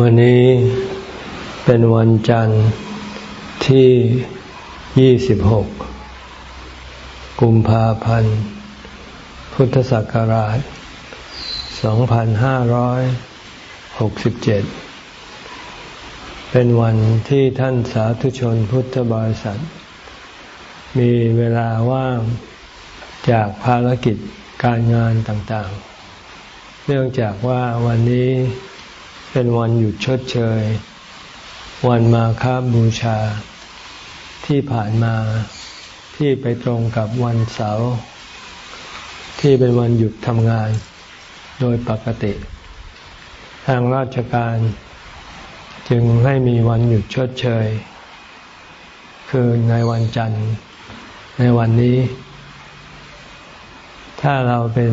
วันนี้เป็นวันจันทร์ที่ 26 กุมภาพันธ์ พุทธศักราช 2567 เป็นวันที่ท่านสาธุชนพุทธบริษัท มีเวลาว่างจากภารกิจการงานต่างๆ เนื่องจากว่าวันนี้ เป็นวันหยุดชดเชย วันมาคาบูชา ที่ผ่านมาที่ไปตรงกับวันเสาร์ที่เป็นวันหยุดทำงานโดยปกติ ทางราชการ จึงให้มีวันหยุดชดเชย คือในวันจันทร์ ในวันนี้ ถ้าเราเป็น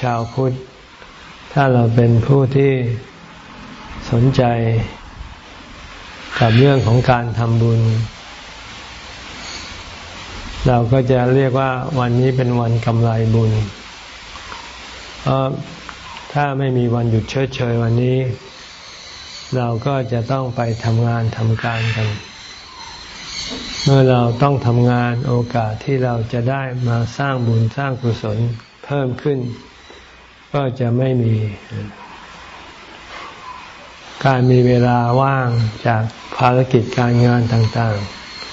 ชาวพุทธ ถ้าเราเป็นผู้ที่ สนใจกับเรื่องของการทำบุญ เราก็จะเรียกว่าวันนี้เป็นวันกำไรบุญ เพราะถ้าไม่มีวันหยุดเฉยเฉยวันนี้ เราก็จะต้องไปทำงานทำการกัน เมื่อเราต้องทำงานโอกาสที่เราจะได้มาสร้างบุญสร้างกุศลเพิ่มขึ้น ก็จะไม่มี การมีเวลาว่างจากภารกิจการงานต่าง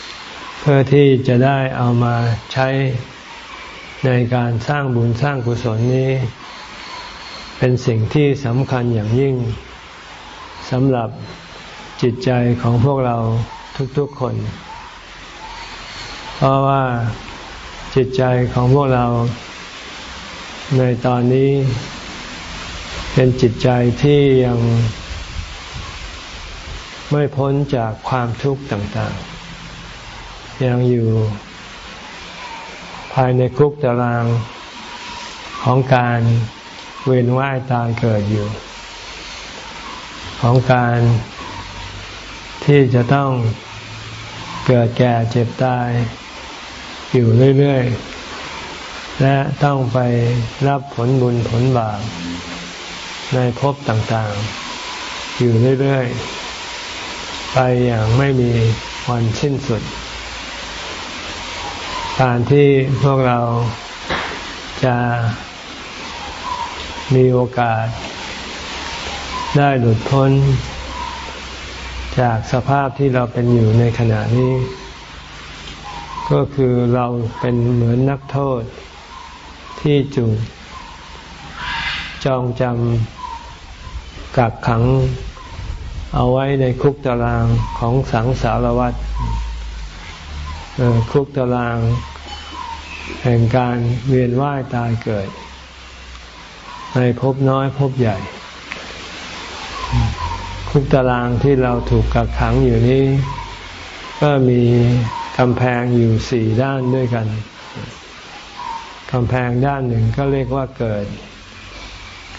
ๆ เพื่อที่จะได้เอามาใช้ในการสร้างบุญสร้างกุศลนี้ เป็นสิ่งที่สำคัญอย่างยิ่งสำหรับจิตใจของพวกเราทุกๆคน เพราะว่าจิตใจของพวกเราในตอนนี้ เป็นจิตใจที่ยัง ไม่พ้นจากความทุกข์ต่างๆ ยังอยู่ภายในคุกตารางของการเวียนว่ายตายเกิดอยู่ ของการที่จะต้องเกิดแก่เจ็บตายอยู่เรื่อยๆ และต้องไปรับผลบุญผลบาปในภพต่างๆ อยู่เรื่อยๆ ไปอย่างไม่มีวันสิ้นสุด การที่พวกเราจะมีโอกาส ได้หลุดพ้น จากสภาพที่เราเป็นอยู่ในขณะนี้ ก็คือเราเป็นเหมือนนักโทษ ที่จูจองจำกักขัง เอาไว้ในคุกตารางของสังสารวัฏคุกตาราง แห่งการเวียนว่ายตายเกิด ในภพน้อยภพใหญ่ คุกตารางที่เราถูกกักขังอยู่นี้ ก็มีกำแพงอยู่สี่ด้านด้วยกันกำแพงด้านหนึ่งก็เรียกว่าเกิด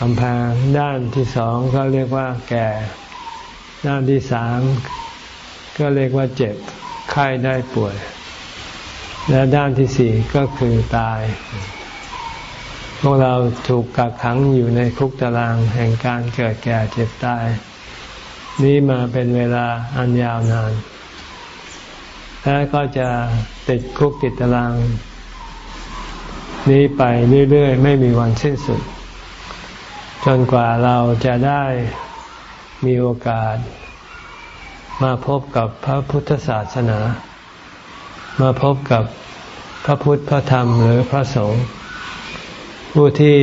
กำแพงด้านที่สองก็เรียกว่าแก่ ด้านที่สามก็เรียกว่าเจ็บไข้ได้ป่วย และด้านที่สี่ก็คือตาย พวกเราถูกกักขังอยู่ในคุกตารางแห่งการเกิดแก่เจ็บตาย นี้มาเป็นเวลาอันยาวนาน และก็จะติดคุกติดตาราง นี้ไปเรื่อยๆ ไม่มีวันสิ้นสุด จนกว่าเราจะได้ มีโอกาส มาพบกับพระพุทธศาสนา มาพบกับพระพุทธพระธรรมหรือพระสงฆ์ผู้ที่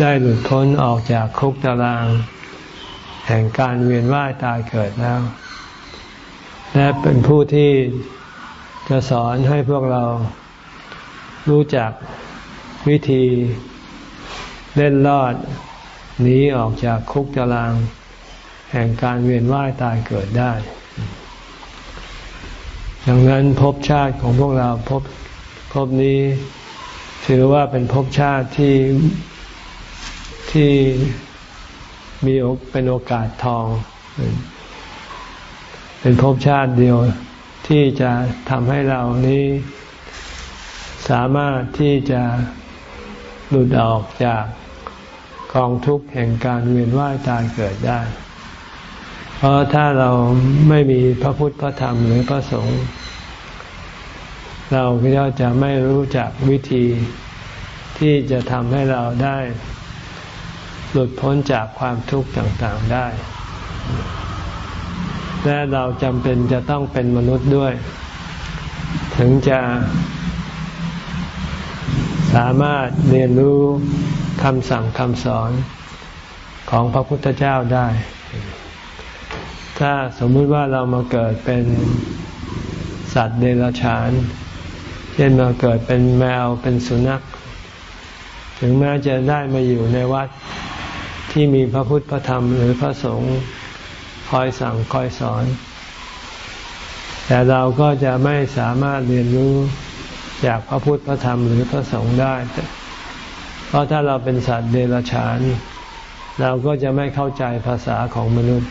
ได้หลุดพ้นออกจากคุกตาราง แห่งการเวียนว่ายตายเกิดแล้ว และเป็นผู้ที่จะสอนให้พวกเรารู้จักวิธีเล่นรอด หนีออกจากคุกตาราง แห่งการเวียนว่ายตายเกิดได้ ดังนั้นภพชาติของพวกเราภพภพนี้ถือว่าเป็นภพชาติที่ที่มีเป็นโอกาสทอง เป็นภพชาติเดียวที่จะทำให้เรานี้สามารถที่จะหลุดออกจาก กองทุกข์แห่งการเวียนว่ายตายเกิดได้ เพราะถ้าเราไม่มีพระพุทธพระธรรมหรือพระสงฆ์เราก็จะไม่รู้จักวิธีที่จะทำให้เราได้หลุดพ้นจากความทุกข์ต่างๆได้ และเราจำเป็นจะต้องเป็นมนุษย์ด้วย ถึงจะสามารถเรียนรู้ คำสั่งคำสอนของพระพุทธเจ้าได้ ถ้าสมมุติว่าเรามาเกิดเป็นสัตว์เดรัจฉาน เช่นมาเกิดเป็นแมวเป็นสุนัข ถึงแม้จะได้มาอยู่ในวัดที่มีพระพุทธพระธรรมหรือพระสงฆ์คอยสั่งคอยสอน แต่เราก็จะไม่สามารถเรียนรู้จากพระพุทธพระธรรมหรือพระสงฆ์ได้ ราะถ้าเราเป็นสัตว์เดรัจฉาน เราก็จะไม่เข้าใจภาษาของมนุษย์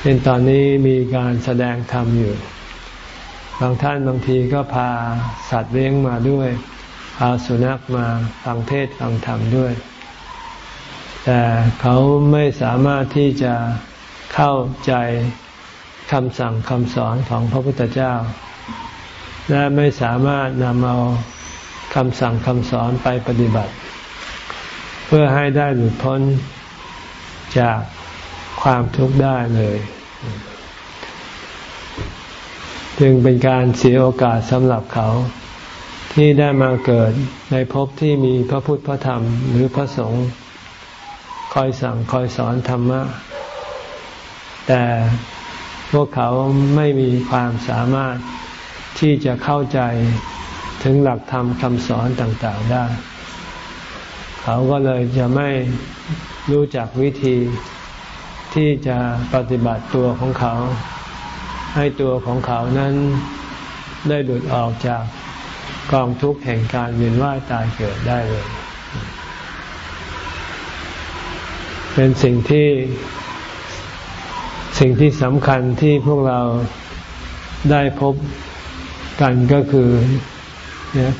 เช่นตอนนี้มีการแสดงธรรมอยู่ บางท่านบางทีก็พาสัตว์เลี้ยงมาด้วย พาสุนัขมาฟังเทศฟังธรรมด้วย แต่เขาไม่สามารถที่จะเข้าใจคำสั่งคำสอนของพระพุทธเจ้า และไม่สามารถนำเอา คำสั่งคำสอนไปปฏิบัติ เพื่อให้ได้หลุดพ้นจากความทุกข์ได้เลย จึงเป็นการเสียโอกาสสำหรับเขาที่ได้มาเกิดในภพที่มีพระพุทธพระธรรมหรือพระสงฆ์คอยสั่งคอยสอนธรรมะ แต่พวกเขาไม่มีความสามารถที่จะเข้าใจ ถึงหลักธรรมคำสอนต่างๆได้ เขาก็เลยจะไม่รู้จักวิธีที่จะปฏิบัติตัวของเขา ให้ตัวของเขานั้นได้หลุดออกจากกองทุกข์แห่งการเวียนว่ายตายเกิดได้เลย เป็นสิ่งที่สิ่งที่สำคัญที่พวกเราได้พบกันก็คือ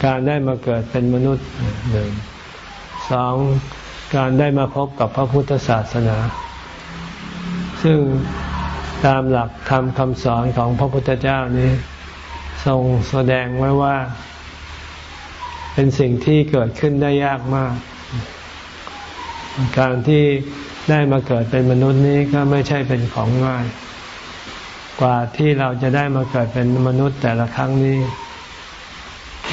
การได้มาเกิดเป็นมนุษย์หนึ่งสองการได้มาพบกับพระพุทธศาสนา ซึ่งตามหลักธรรมคำสอนของพระพุทธเจ้านี้ ทรงแสดงไว้ว่า เป็นสิ่งที่เกิดขึ้นได้ยากมาก การที่ได้มาเกิดเป็นมนุษย์นี้ก็ไม่ใช่เป็นของง่าย กว่าที่เราจะได้มาเกิดเป็นมนุษย์แต่ละครั้งนี้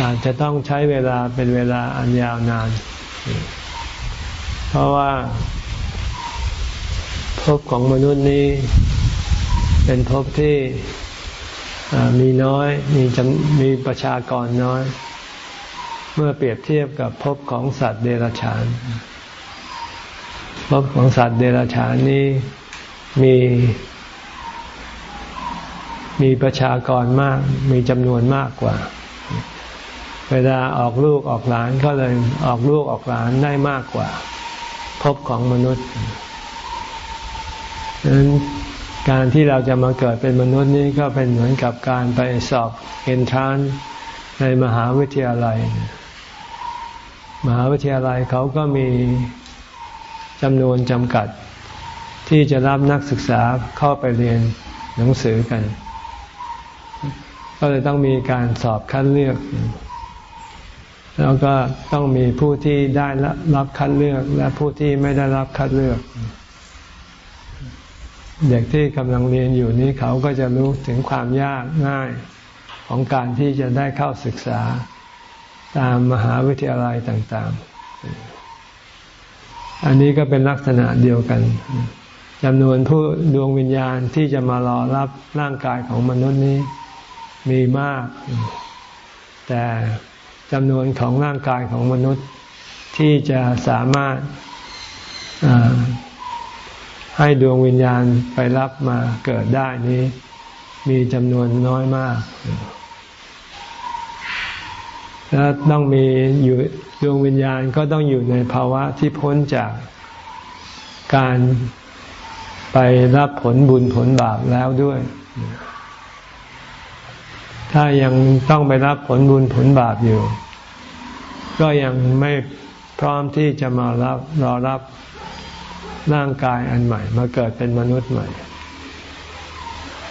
อาจจะต้องใช้เวลาเป็นเวลาอันยาวนาน เพราะว่าภพของมนุษย์นี้ เป็นภพที่มีน้อยมีมีประชากรน้อย เมื่อเปรียบเทียบกับภพของสัตว์เดรัจฉานภพของสัตว์เดรัจฉานนี้มีมีประชากรมาก มีจำนวนมากกว่า เวลาออกลูกออกหลานก็เลยออกลูกออกหลานได้มากกว่าพบของมนุษย์ดังนั้นการที่เราจะมาเกิดเป็นมนุษย์นี้ก็เป็นเหมือนกับการไปสอบเอนทรานในมหาวิทยาลัย มหาวิทยาลัยเขาก็มีจำนวนจำกัด ที่จะรับนักศึกษาเข้าไปเรียนหนังสือกัน ก็เลยต้องมีการสอบคัดเลือก แล้วก็ต้องมีผู้ที่ได้รับคัดเลือก และผู้ที่ไม่ได้รับคัดเลือก เด็กที่กำลังเรียนอยู่นี้เขาก็จะรู้ถึงความยากง่ายของการที่จะได้เข้าศึกษาตามมหาวิทยาลัยต่างๆ อันนี้ก็เป็นลักษณะเดียวกันจำนวนผู้ดวงวิญญาณที่จะมารอรับร่างกายของมนุษย์นี้มีมาก แต่ จำนวนของร่างกายของมนุษย์ที่จะสามารถให้ดวงวิญญาณไปรับมาเกิดได้นี้ มีจำนวนน้อยมาก และต้องมีอยู่ดวงวิญญาณก็ต้องอยู่ในภาวะที่พ้นจากการไปรับผลบุญผลบาปแล้วด้วย ถ้ายังต้องไปรับผลบุญผลบาปอยู่ ก็ยังไม่พร้อมที่จะมารับรอรับร่างกายอันใหม่ มาเกิดเป็นมนุษย์ใหม่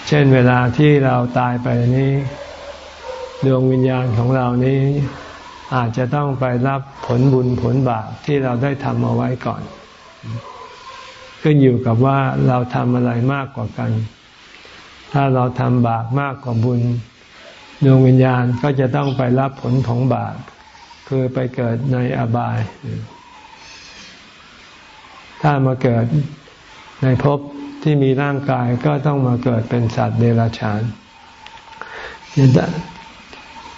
เช่นเวลาที่เราตายไปนี้ ดวงวิญญาณของเรานี้อาจจะต้องไปรับผลบุญผลบาปที่เราได้ทำเอาไว้ก่อนขึ้นอยู่กับว่าเราทำอะไรมากกว่ากัน ถ้าเราทำบาปมากกว่าบุญ ดวงวิญญาณก็จะต้องไปรับผลของบาปคือไปเกิดในอบาย ถ้ามาเกิดในภพที่มีร่างกายก็ต้องมาเกิดเป็นสัตว์เดรัจฉาน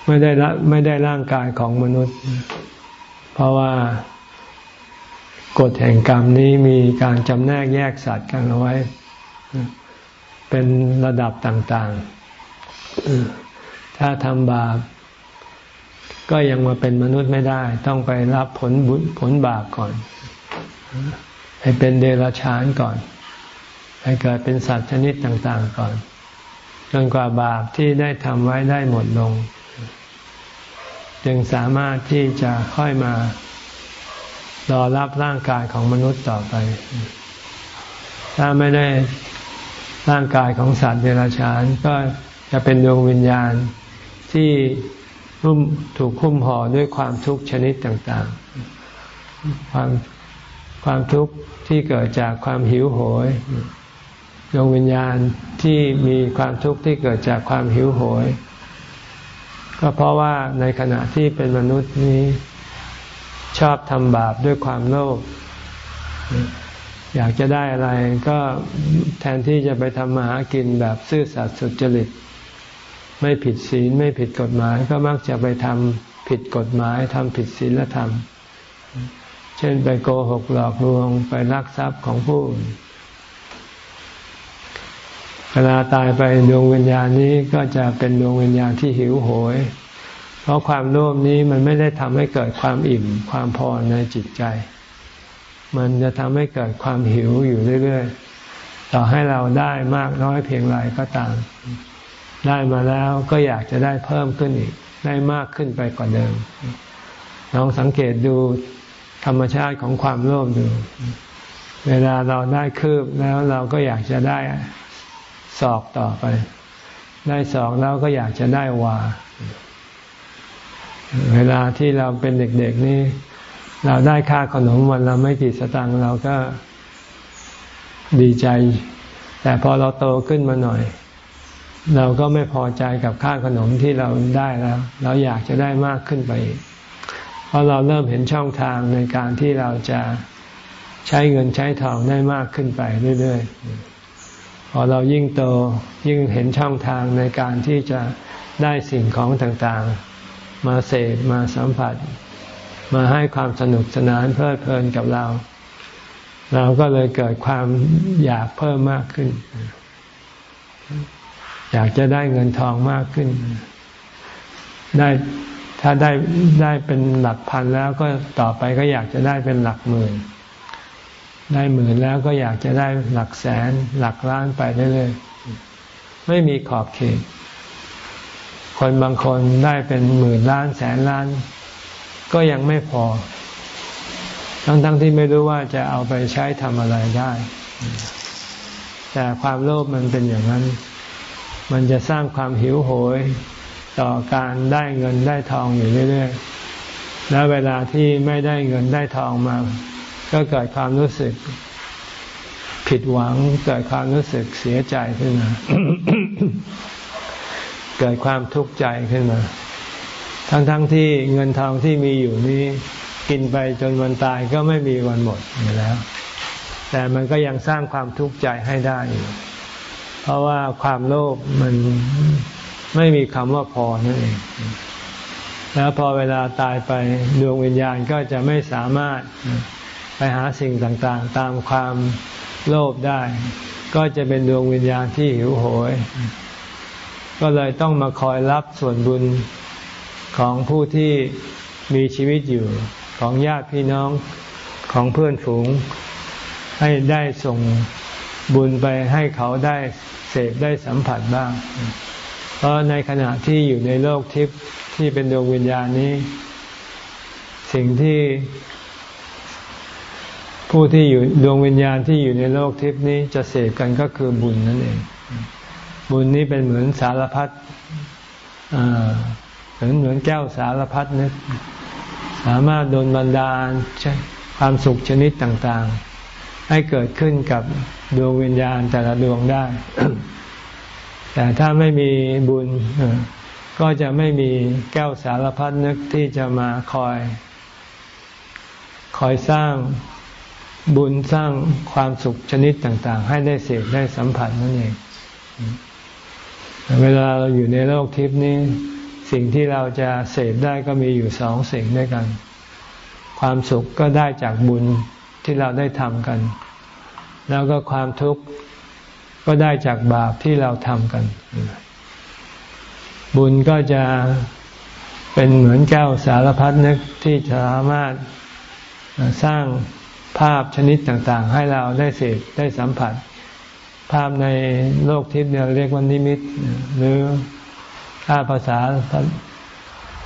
ไม่ได้ละไม่ได้ร่างกายของมนุษย์ เพราะว่ากฎแห่งกรรมนี้มีการจำแนกแยกสัตว์กันเอาไว้ เป็นระดับต่าง ๆ ถ้าทำบาป ก็ยังมาเป็นมนุษย์ไม่ได้ ต้องไปรับผลบุญผลบาปก่อนให้เป็นเดรัจฉานก่อนให้เกิดเป็นสัตว์ชนิดต่างๆก่อนจนกว่าบาปที่ได้ทำไว้ได้หมดลง จึงสามารถที่จะค่อยมารอรับร่างกายของมนุษย์ต่อไป ถ้าไม่ได้ร่างกายของสัตว์เดรัจฉานก็จะเป็นดวงวิญญาณ ที่หุ้มถูกคุ้มห่อด้วยความทุกข์ชนิดต่างๆ ความความทุกข์ที่เกิดจากความหิวโหยดวงวิญญาณที่มีความทุกข์ที่เกิดจากความหิวโหย ก็เพราะว่าในขณะที่เป็นมนุษย์นี้ชอบทำบาปด้วยความโลภอยากจะได้อะไรก็แทนที่จะไปทำมาหากินแบบซื่อสัตย์สุจริต ไม่ผิดศีลไม่ผิดกฎหมายก็มักจะไปทำผิดกฎหมายทำผิดศีลธรรม เช่นไปโกหกหลอกลวงไปลักทรัพย์ของผู้อื่นเวลาตายไปดวงวิญญาณนี้ก็จะเป็นดวงวิญญาณที่หิวโหย เพราะความโลภนี้มันไม่ได้ทำให้เกิดความอิ่มความพอในจิตใจ มันจะทำให้เกิดความหิวอยู่เรื่อย ๆ ต่อให้เราได้มากน้อยเพียงไรก็ตาม ได้มาแล้วก็อยากจะได้เพิ่มขึ้นอีก ได้มากขึ้นไปกว่าเดิมลองสังเกตดูธรรมชาติของความโลภดู เวลาเราได้คืบแล้วเราก็อยากจะได้สอกต่อไป ได้สอกแล้วก็อยากจะได้วา เวลาที่เราเป็นเด็กๆนี่ เราได้ค่าขนมวันละไม่กี่สตางค์เราก็ดีใจ แต่พอเราโตขึ้นมาหน่อย เราก็ไม่พอใจกับค่าขนมที่เราได้แล้ว เราอยากจะได้มากขึ้นไปอีกเพราะเราเริ่มเห็นช่องทางในการที่เราจะใช้เงินใช้ทองได้มากขึ้นไปเรื่อยๆ พอเรายิ่งโตยิ่งเห็นช่องทางในการที่จะได้สิ่งของต่างๆ มาเสพมาสัมผัส มาให้ความสนุกสนานเพลิดเพลินกับเรา เราก็เลยเกิดความอยากเพิ่มมากขึ้น อยากจะได้เงินทองมากขึ้น ได้ถ้าได้ได้เป็นหลักพันแล้วก็ต่อไปก็อยากจะได้เป็นหลักหมื่น ได้หมื่นแล้วก็อยากจะได้หลักแสน หลักล้านไปเรื่อยๆไม่มีขอบเขตคนบางคนได้เป็นหมื่นล้านแสนล้าน ก็ยังไม่พอ ทั้งๆทที่ไม่รู้ว่าจะเอาไปใช้ทำอะไรได้ แต่ความโลภมันเป็นอย่างนั้น มันจะสร้างความหิวโหยต่อการได้เงินได้ทองอยู่เรื่อยๆ แล้วเวลาที่ไม่ได้เงินได้ทองมา ก็เกิดความรู้สึก ผิดหวังเกิดความรู้สึกเสียใจขึ้นมา เกิดความทุกข์ใจขึ้นมา ทั้งๆทที่เงินทองที่มีอยู่นี้กินไปจนวันตายก็ไม่มีวันหมดอยู่แล้ว แต่มันก็ยังสร้างความทุกข์ใจให้ได้อยู่ เพราะว่าความโลภมันไม่มีคำว่าพอนั่นเอง แล้วพอเวลาตายไปดวงวิญญาณก็จะไม่สามารถไปหาสิ่งต่างๆ ตามความโลภได้ ก็จะเป็นดวงวิญญาณที่หิวโหย ก็เลยต้องมาคอยรับส่วนบุญของผู้ที่มีชีวิตอยู่ของญาติพี่น้องของเพื่อนฝูง ให้ได้ส่งบุญไปให้เขาได้ เสพได้สัมผัสบ้าง เพราะในขณะที่อยู่ในโลกทิพย์ที่เป็นดวงวิญญาณนี้ สิ่งที่ผู้ที่อยู่ดวงวิญญาณที่อยู่ในโลกทิพย์นี้จะเสพกันก็คือบุญนั่นเอง บุญนี้เป็นเหมือนสารพัดเหมือนเหมือนแก้วสารพัดนึกสามารถโดนบันดาลความสุขชนิดต่างๆ ให้เกิดขึ้นกับดวงวิญญาณแต่ละดวงได้ แต่ถ้าไม่มีบุญก็จะไม่มีแก้วสารพัดนึกที่จะมาคอย คอยสร้างบุญสร้างความสุขชนิดต่าง ๆ ให้ได้เสพได้สัมผัสนั่นเอง เวลาเราอยู่ในโลกทิพนี้ สิ่งที่เราจะเสพได้ก็มีอยู่สองสิ่งด้วยกัน ความสุขก็ได้จากบุญ ที่เราได้ทำกัน แล้วก็ความทุกข์ก็ได้จากบาปที่เราทำกัน บุญก็จะเป็นเหมือนแก้วสารพัดนึกที่สามารถสร้างภาพชนิดต่างๆ ให้เราได้เสพได้สัมผัส ภาพในโลกทิพย์เนี่ยเรียกว่านิมิต หรือถ้าภาษา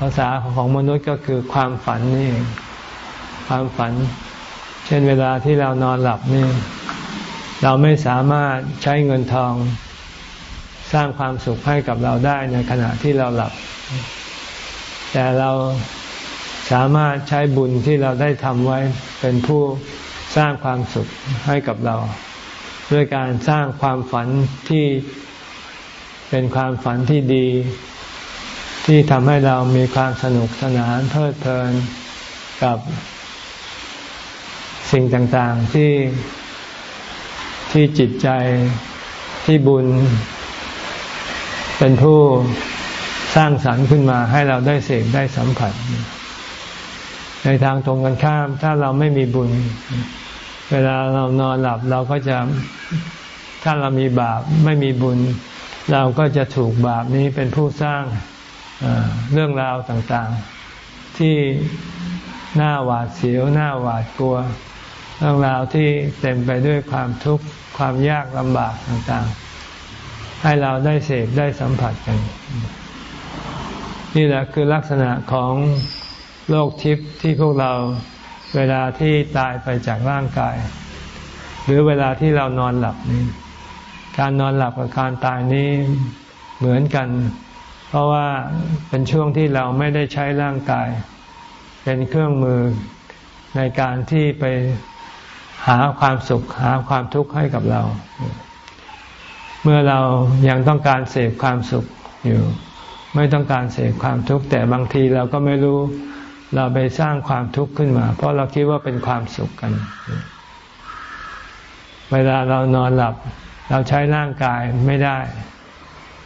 ภาษาของมนุษย์ก็คือความฝันนี่ความฝัน เช่นเวลาที่เรานอนหลับนี่เราไม่สามารถใช้เงินทอง สร้างความสุขให้กับเราได้ในขณะที่เราหลับ แต่เราสามารถใช้บุญที่เราได้ทำไว้เป็นผู้สร้างความสุขให้กับเรา ด้วยการสร้างความฝันที่เป็นความฝันที่ดี ที่ทำให้เรามีความสนุกสนานเพลิดเพลินกับ สิ่งต่างๆที่ที่จิตใจที่บุญ เป็นผู้สร้างสรรค์ขึ้นมาให้เราได้เสกได้สัมผัส ในทางตรงกันข้าม ถ้าเราไม่มีบุญ เวลาเรานอนหลับเราก็จะถ้าเรามีบาปไม่มีบุญ เราก็จะถูกบาปนี้เป็นผู้สร้างเรื่องราวต่างๆ ที่น่าหวาดเสียวน่าหวาดกลัว รื่องราวที่เต็มไปด้วยความทุกข์ความยากลำบากต่างๆ ให้เราได้เสพได้สัมผัสกัน นี่แหละคือลักษณะของโลกทิพย์ที่พวกเราเวลาที่ตายไปจากร่างกาย หรือเวลาที่เรานอนหลับนี้การนอนหลับกับการตายนี้เหมือนกัน เพราะว่าเป็นช่วงที่เราไม่ได้ใช้ร่างกาย เป็นเครื่องมือในการที่ไป หาความสุขหาความทุกข์ให้กับเรา เมื่อเรายังต้องการเสพความสุขอยู่ ไม่ต้องการเสพความทุกข์แต่บางทีเราก็ไม่รู้ เราไปสร้างความทุกข์ขึ้นมา เพราะเราคิดว่าเป็นความสุขกัน เวลาเรานอนหลับ เราใช้ร่างกายไม่ได้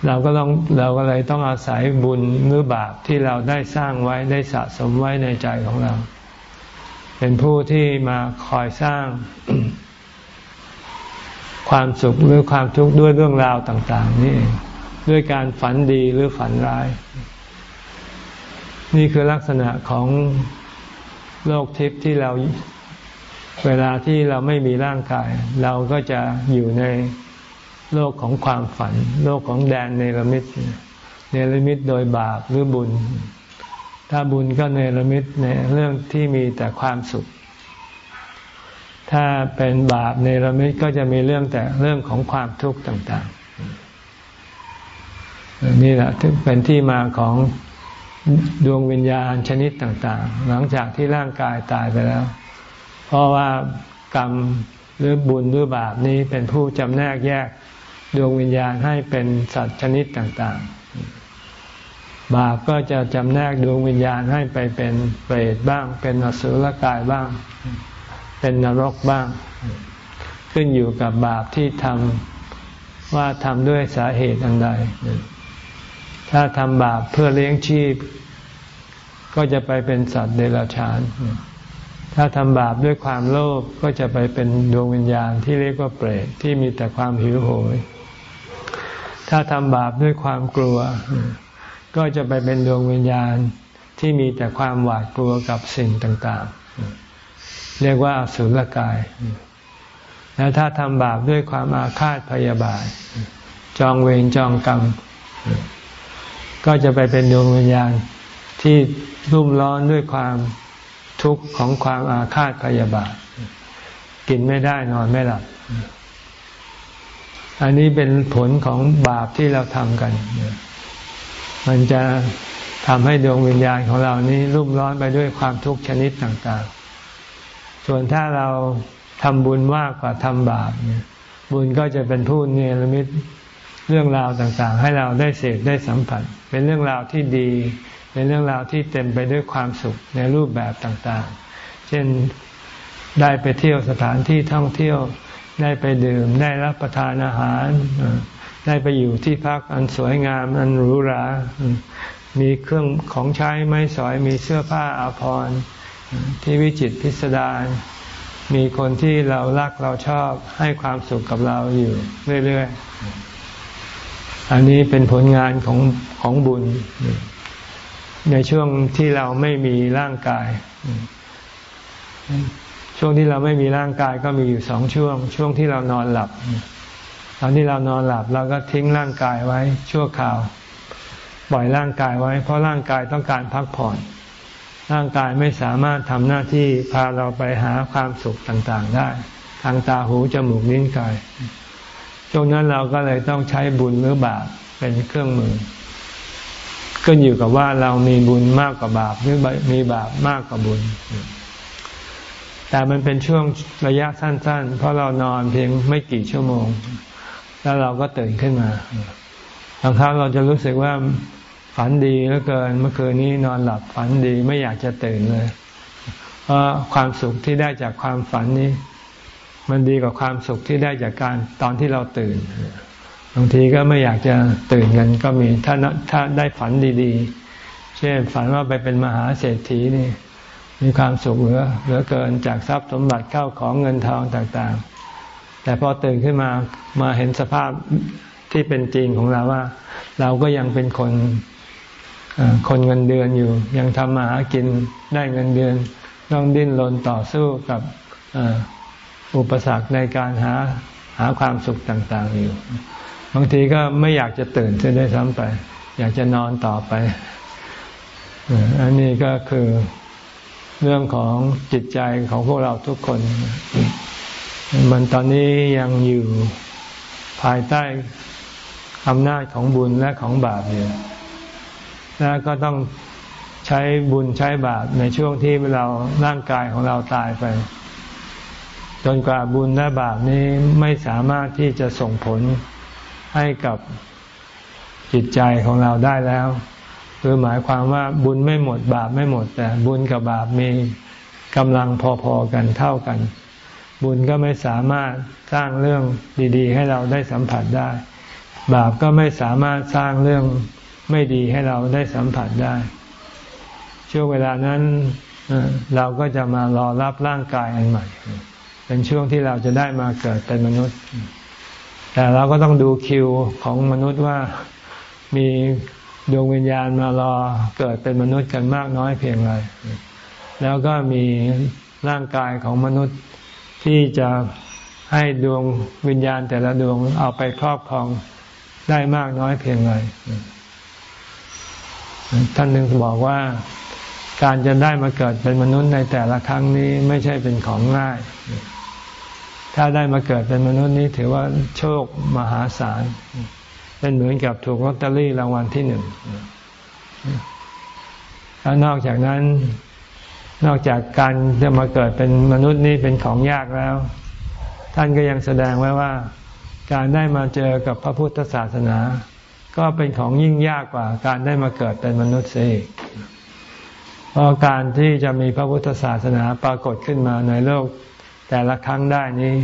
เราก็ต้องเราก็เลยต้องอาศัยบุญหรือบาปที่เราได้สร้างไว้ได้สะสมไว้ในใจของเรา เป็นผู้ที่มาคอยสร้างความสุขหรือความทุกข์ด้วยเรื่องราวต่าง ๆ นี่ด้วยการฝันดีหรือฝันร้าย นี่คือลักษณะของโลกทิพย์ที่เราเวลาที่เราไม่มีร่างกาย เราก็จะอยู่ในโลกของความฝัน โลกของแดนเนรมิตเนรมิตโดยบาปหรือบุญ ถ้าบุญก็เนรมิตในเรื่องที่มีแต่ความสุข ถ้าเป็นบาปเนรมิตก็จะมีเรื่องแต่เรื่องของความทุกข์ต่างๆ นี่แหละที่เป็นที่มาของดวงวิญญาณชนิดต่างๆ หลังจากที่ร่างกายตายไปแล้ว เพราะว่ากรรมหรือบุญหรือบาปนี้เป็นผู้จำแนกแยกดวงวิญญาณให้เป็นสัตว์ชนิดต่างๆ บาปก็จะจำแนกดวงวิญญาณให้ไปเป็นเปรตบ้าง เป็นอสุรกายบ้าง เป็นนรกบ้าง ขึ้นอยู่กับบาปที่ทำว่าทำด้วยสาเหตุอันใด ถ้าทำบาปเพื่อเลี้ยงชีพ ก็จะไปเป็นสัตว์เดรัจฉาน ถ้าทำบาปด้วยความโลภก็จะไปเป็นดวงวิญญาณที่เรียกว่าเปรตที่มีแต่ความหิวโหย ถ้าทำบาปด้วยความกลัว ก็จะไปเป็นดวงวิญญาณที่มีแต่ความหวาดกลัวกับสิ่งต่างๆ เรียกว่าสุรกาย แล้วถ้าทำบาปด้วยความอาฆาตพยาบาท จองเวรจองกรรม ก็จะไปเป็นดวงวิญญาณที่รุ่มร้อนด้วยความทุกข์ของความอาฆาตพยาบาท กินไม่ได้นอนไม่หลับ อันนี้เป็นผลของบาปที่เราทำกัน มันจะทำให้ดวงวิญญาณของเรานี้รุ่มร้อนไปด้วยความทุกข์ชนิดต่างๆ ส่วนถ้าเราทำบุญมากกว่าทำบาปเนี่ยบุญก็จะเป็นผู้เนรมิตเรื่องราวต่างๆ ให้เราได้เสพได้สัมผัส เป็นเรื่องราวที่ดี เป็นเรื่องราวที่เต็มไปด้วยความสุขในรูปแบบต่างๆ เช่นได้ไปเที่ยวสถานที่ท่องเที่ยวได้ไปดื่มได้รับประทานอาหาร ได้ไปอยู่ที่พักอันสวยงามอันหรูหรามีเครื่องของใช้ไม้สอยมีเสื้อผ้าอาภรณ์ที่วิจิตพิสดารมีคนที่เรารักเราชอบให้ความสุขกับเราอยู่เรื่อยๆ อันนี้เป็นผลงานของของบุญ ในช่วงที่เราไม่มีร่างกาย ช่วงที่เราไม่มีร่างกายก็มีอยู่สองช่วง ช่วงที่เรานอนหลับ ตอนที่เรานอนหลับเราก็ทิ้งร่างกายไว้ชั่วคราว ปล่อยร่างกายไว้ เพราะร่างกายต้องการพักผ่อน ร่างกายไม่สามารถทำหน้าที่พาเราไปหาความสุขต่างๆได้ ทางตาหูจมูกลิ้นกายช่วงนั้นเราก็เลยต้องใช้บุญหรือบาปเป็นเครื่องมือขึ้นอยู่กับว่าเรามีบุญมากกว่าบาปหรือมีบาปมากกว่าบุญ แต่มันเป็นช่วงระยะสั้น ๆ เพราะเรานอนเพียงไม่กี่ชั่วโมง แล้วเราก็ตื่นขึ้นมาบางครั้งเราจะรู้สึกว่าฝันดีเหลือเกิน เมื่อคืนนี้นอนหลับฝันดีไม่อยากจะตื่นเลยเพราะความสุขที่ได้จากความฝันนี้ มันดีกว่าความสุขที่ได้จากการตอนที่เราตื่นบางทีก็ไม่อยากจะตื่นกันก็มีถ้าถ้าได้ฝันดีๆ เช่นฝันว่าไปเป็นมหาเศรษฐีนี่ มีความสุขเหลือเหลือเกินจากทรัพย์สมบัติเข้าของเงินทองต่างๆ แต่พอตื่นขึ้นมามาเห็นสภาพที่เป็นจริงของเราว่า เราก็ยังเป็นคนคนเงินเดือนอยู่ ยังทำมาหากินได้เงินเดือน ต้องดิ้นรนต่อสู้กับอุปสรรคในการหาหาความสุขต่างๆอยู่ บางทีก็ไม่อยากจะตื่นจะได้ซ้ำไป อยากจะนอนต่อไปอันนี้ก็คือเรื่องของจิตใจของพวกเราทุกคน มันตอนนี้ยังอยู่ภายใต้อำนาจของบุญและของบาปอยู่แล้วก็ต้องใช้บุญใช้บาปในช่วงที่เราร่างกายของเราตายไป จนกว่าบุญและบาปนี้ไม่สามารถที่จะส่งผลให้กับจิตใจของเราได้แล้ว คือหมายความว่าบุญไม่หมดบาปไม่หมด แต่บุญกับบาปมีกำลังพอๆกันเท่ากัน บุญก็ไม่สามารถสร้างเรื่องดี ๆ ให้เราได้สัมผัสได้ บาปก็ไม่สามารถสร้างเรื่องไม่ดีให้เราได้สัมผัสได้ ช่วงเวลานั้นเราก็จะมารอรับร่างกายอันใหม่ เป็นช่วงที่เราจะได้มาเกิดเป็นมนุษย์ แต่เราก็ต้องดูคิวของมนุษย์ว่ามีดวงวิญญาณมารอเกิดเป็นมนุษย์กันมากน้อยเพียงไร แล้วก็มีร่างกายของมนุษย์ ที่จะให้ดวงวิญญาณแต่ละดวงเอาไปครอบครองได้มากน้อยเพียงไรท่านหนึ่งบอกว่าการจะได้มาเกิดเป็นมนุษย์ในแต่ละครั้งนี้ไม่ใช่เป็นของง่าย ถ้าได้มาเกิดเป็นมนุษย์นี้ถือว่าโชคมหาศาล เป็นเหมือนกับถูกลอตเตอรี่รางวัลที่หนึ่งแล้วนอกจากนั้น นอกจากการจะมาเกิดเป็นมนุษย์นี้เป็นของยากแล้ว ท่านก็ยังแสดงไว้ว่า การได้มาเจอกับพระพุทธศาสนา ก็เป็นของยิ่งยากกว่า การได้มาเกิดเป็นมนุษย์เสียเพราะการที่จะมีพระพุทธศาสนาปรากฏขึ้นมาในโลกแต่ละครั้งได้นี้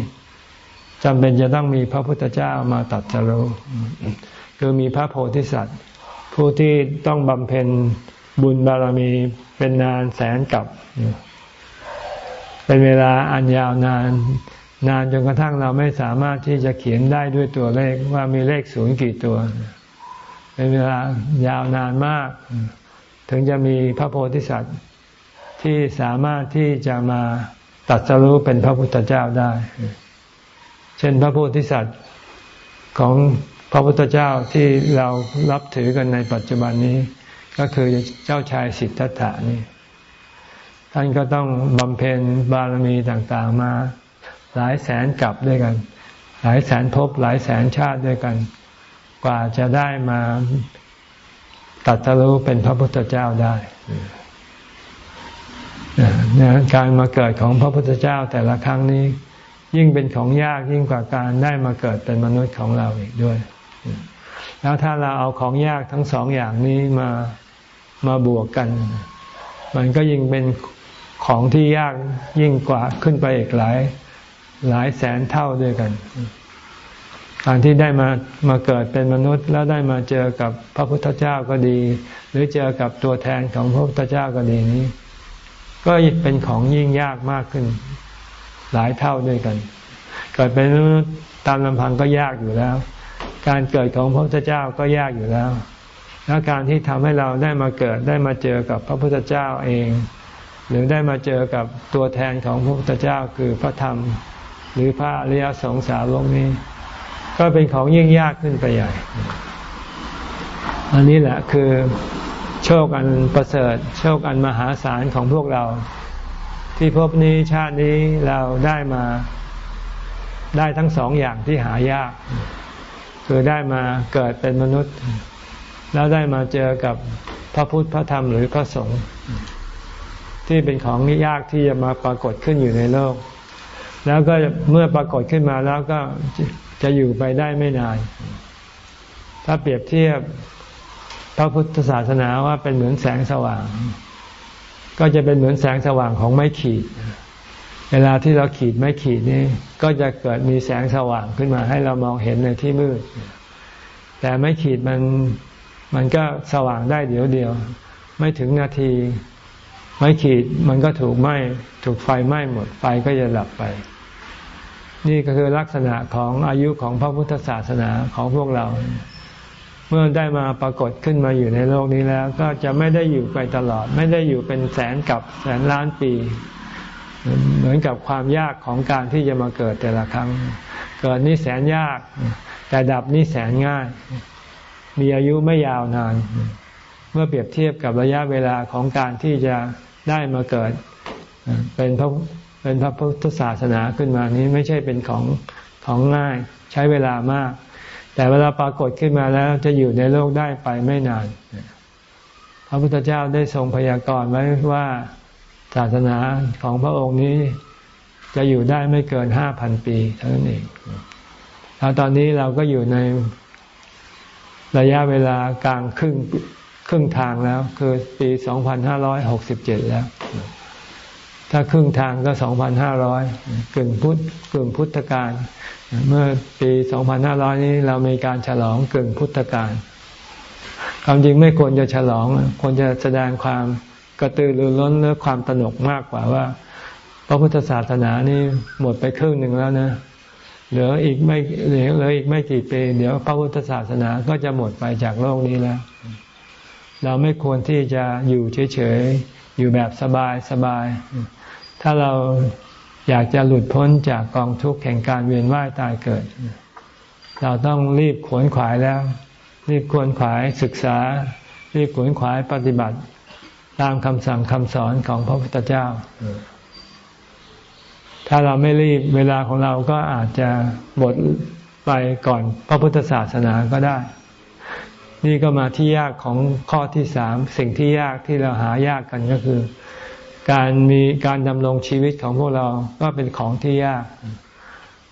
จำเป็นจะต้องมีพระพุทธเจ้ามาตัดสรุคือมีพระโพธิสัตว์ ผู้ที่ต้องบำเพ็ญ บุญบารมีเป็นนานแสนกับ เป็นเวลาอันยาวนาน นานจนกระทั่งเราไม่สามารถที่จะเขียนได้ด้วยตัวเลขว่ามีเลขศูนย์กี่ตัว เป็นเวลายาวนานมาก ถึงจะมีพระโพธิสัตว์ที่สามารถที่จะมาตัดสรู้เป็นพระพุทธเจ้าได้ เช่นพระโพธิสัตว์ของพระพุทธเจ้าที่เรารับถือกันในปัจจุบันนี้ ก็คือเจ้าชายสิทธัตถานี่ท่านก็ต้องบำเพ็ญบารมีต่างๆมา หลายแสนกลับด้วยกัน หลายแสนภพหลายแสนชาติด้วยกัน กว่าจะได้มาตัดสรู้เป็นพระพุทธเจ้าได้การมาเกิดของพระพุทธเจ้าแต่ละครั้งนี้ ยิ่งเป็นของยากยิ่งกว่าการได้มาเกิดเป็นมนุษย์ของเราอีกด้วย แล้วถ้าเราเอาของยากทั้งสองอย่างนี้มา มาบวกกัน มันก็ยิ่งเป็นของที่ยากยิ่งกว่าขึ้นไปอีกหลายหลายแสนเท่าด้วยกันการที่ได้มามาเกิดเป็นมนุษย์แล้วได้มาเจอกับพระพุทธเจ้าก็ดี หรือเจอกับตัวแทนของพระพุทธเจ้าก็ดีนี้ ก็เป็นของยิ่งยากมากขึ้น หลายเท่าด้วยกัน เกิดเป็นมนุษย์ตามลำพังก็ยากอยู่แล้ว การเกิดของพระพุทธเจ้าก็ยากอยู่แล้ว แล้วการที่ทำให้เราได้มาเกิดได้มาเจอกับพระพุทธเจ้าเอง หรือได้มาเจอกับตัวแทนของพระพุทธเจ้าคือพระธรรม หรือพระอริยสงสารลงนี้ ก็เป็นของยิ่งยากขึ้นไปใหญ่ อันนี้แหละคือโชคอันประเสริฐ โชคอันมหาศาลของพวกเรา ที่พบนี้ชาตินี้เราได้มาได้ทั้งสองอย่างที่หายาก คือได้มาเกิดเป็นมนุษย์ แล้วได้มาเจอกับพระพุทธพระธรรมหรือพระสงฆ์ที่เป็นของยากที่จะมาปรากฏขึ้นอยู่ในโลก แล้วก็เมื่อปรากฏขึ้นมาแล้วก็จะอยู่ไปได้ไม่นาน ถ้าเปรียบเทียบพระพุทธศาสนาว่าเป็นเหมือนแสงสว่าง ก็จะเป็นเหมือนแสงสว่างของไม้ขีด เวลาที่เราขีดไม้ขีดนี่ก็จะเกิดมีแสงสว่างขึ้นมาให้เรามองเห็นในที่มืด แต่ไม้ขีดมัน มันก็สว่างได้เดี๋ยวเดียว ไม่ถึงนาที ไม้ขีดมันก็ถูกไหม้ถูกไฟไหม้หมดไฟก็จะดับไป นี่ก็คือลักษณะของอายุของพระพุทธศาสนาของพวกเรา เมื่อได้มาปรากฏขึ้นมาอยู่ในโลกนี้แล้ว ก็จะไม่ได้อยู่ไปตลอด ไม่ได้อยู่เป็นแสนกับแสนล้านปีเหมือนกับความยากของการที่จะมาเกิดแต่ละครั้ง เกิดนี่แสนยาก แต่ดับนี่แสนง่าย มีอายุไม่ยาวนาน เมื่อเปรียบเทียบกับระยะเวลาของการที่จะได้มาเกิด เป็นพระเป็นพระพุทธศาสนาขึ้นมานี้ไม่ใช่เป็นของของง่ายใช้เวลามาก แต่เวลาปรากฏขึ้นมาแล้วจะอยู่ในโลกได้ไปไม่นาน พระพุทธเจ้าได้ทรงพยากรณ์ไว้ว่าศาสนาของพระองค์นี้จะอยู่ได้ไม่เกินห้าพันปีเท่านั้นเองแล้วตอนนี้เราก็อยู่ใน ระยะเวลากลางครึ่งครึ่งทางแล้ว คือปีสองพันห้าร้อยหกสิบเจ็ดแล้ว ถ้าครึ่งทางก็สองพันห้าร้อยกึ่งพุทธกึ่งพุทธกาลเมื่อปีสองพันห้าร้อยนี้เรามีการฉลองกึ่งพุทธกาลความจริงไม่ควรจะฉลองควรจะแสดงความกระตือรือร้นหรือความตนกมากกว่าว่า พระพุทธศาสนานี่หมดไปครึ่งหนึ่งแล้วนะ เหลืออีกไม่เหลือเหลืออีกไม่กี่ปีเดี๋ยวพระพุทธศาสนาก็จะหมดไปจากโลกนี้แล้ว เราไม่ควรที่จะอยู่เฉยๆ อยู่แบบสบายสบาย ถ้าเราอยากจะหลุดพ้นจากกองทุกข์แห่งการเวียนว่ายตายเกิด เราต้องรีบขวนขวายแล้ว รีบขวนขวายศึกษา รีบขวนขวายปฏิบัติ ตามคำสั่งคำสอนของพระพุทธเจ้า ถ้าเราไม่รีบเวลาของเราก็อาจจะหมดไปก่อนพระพุทธศาสนาก็ได้ นี่ก็มาที่ยากของข้อที่สามสิ่งที่ยากที่เราหายากกันก็คือ การมีการดำรงชีวิตของพวกเราก็เป็นของที่ยาก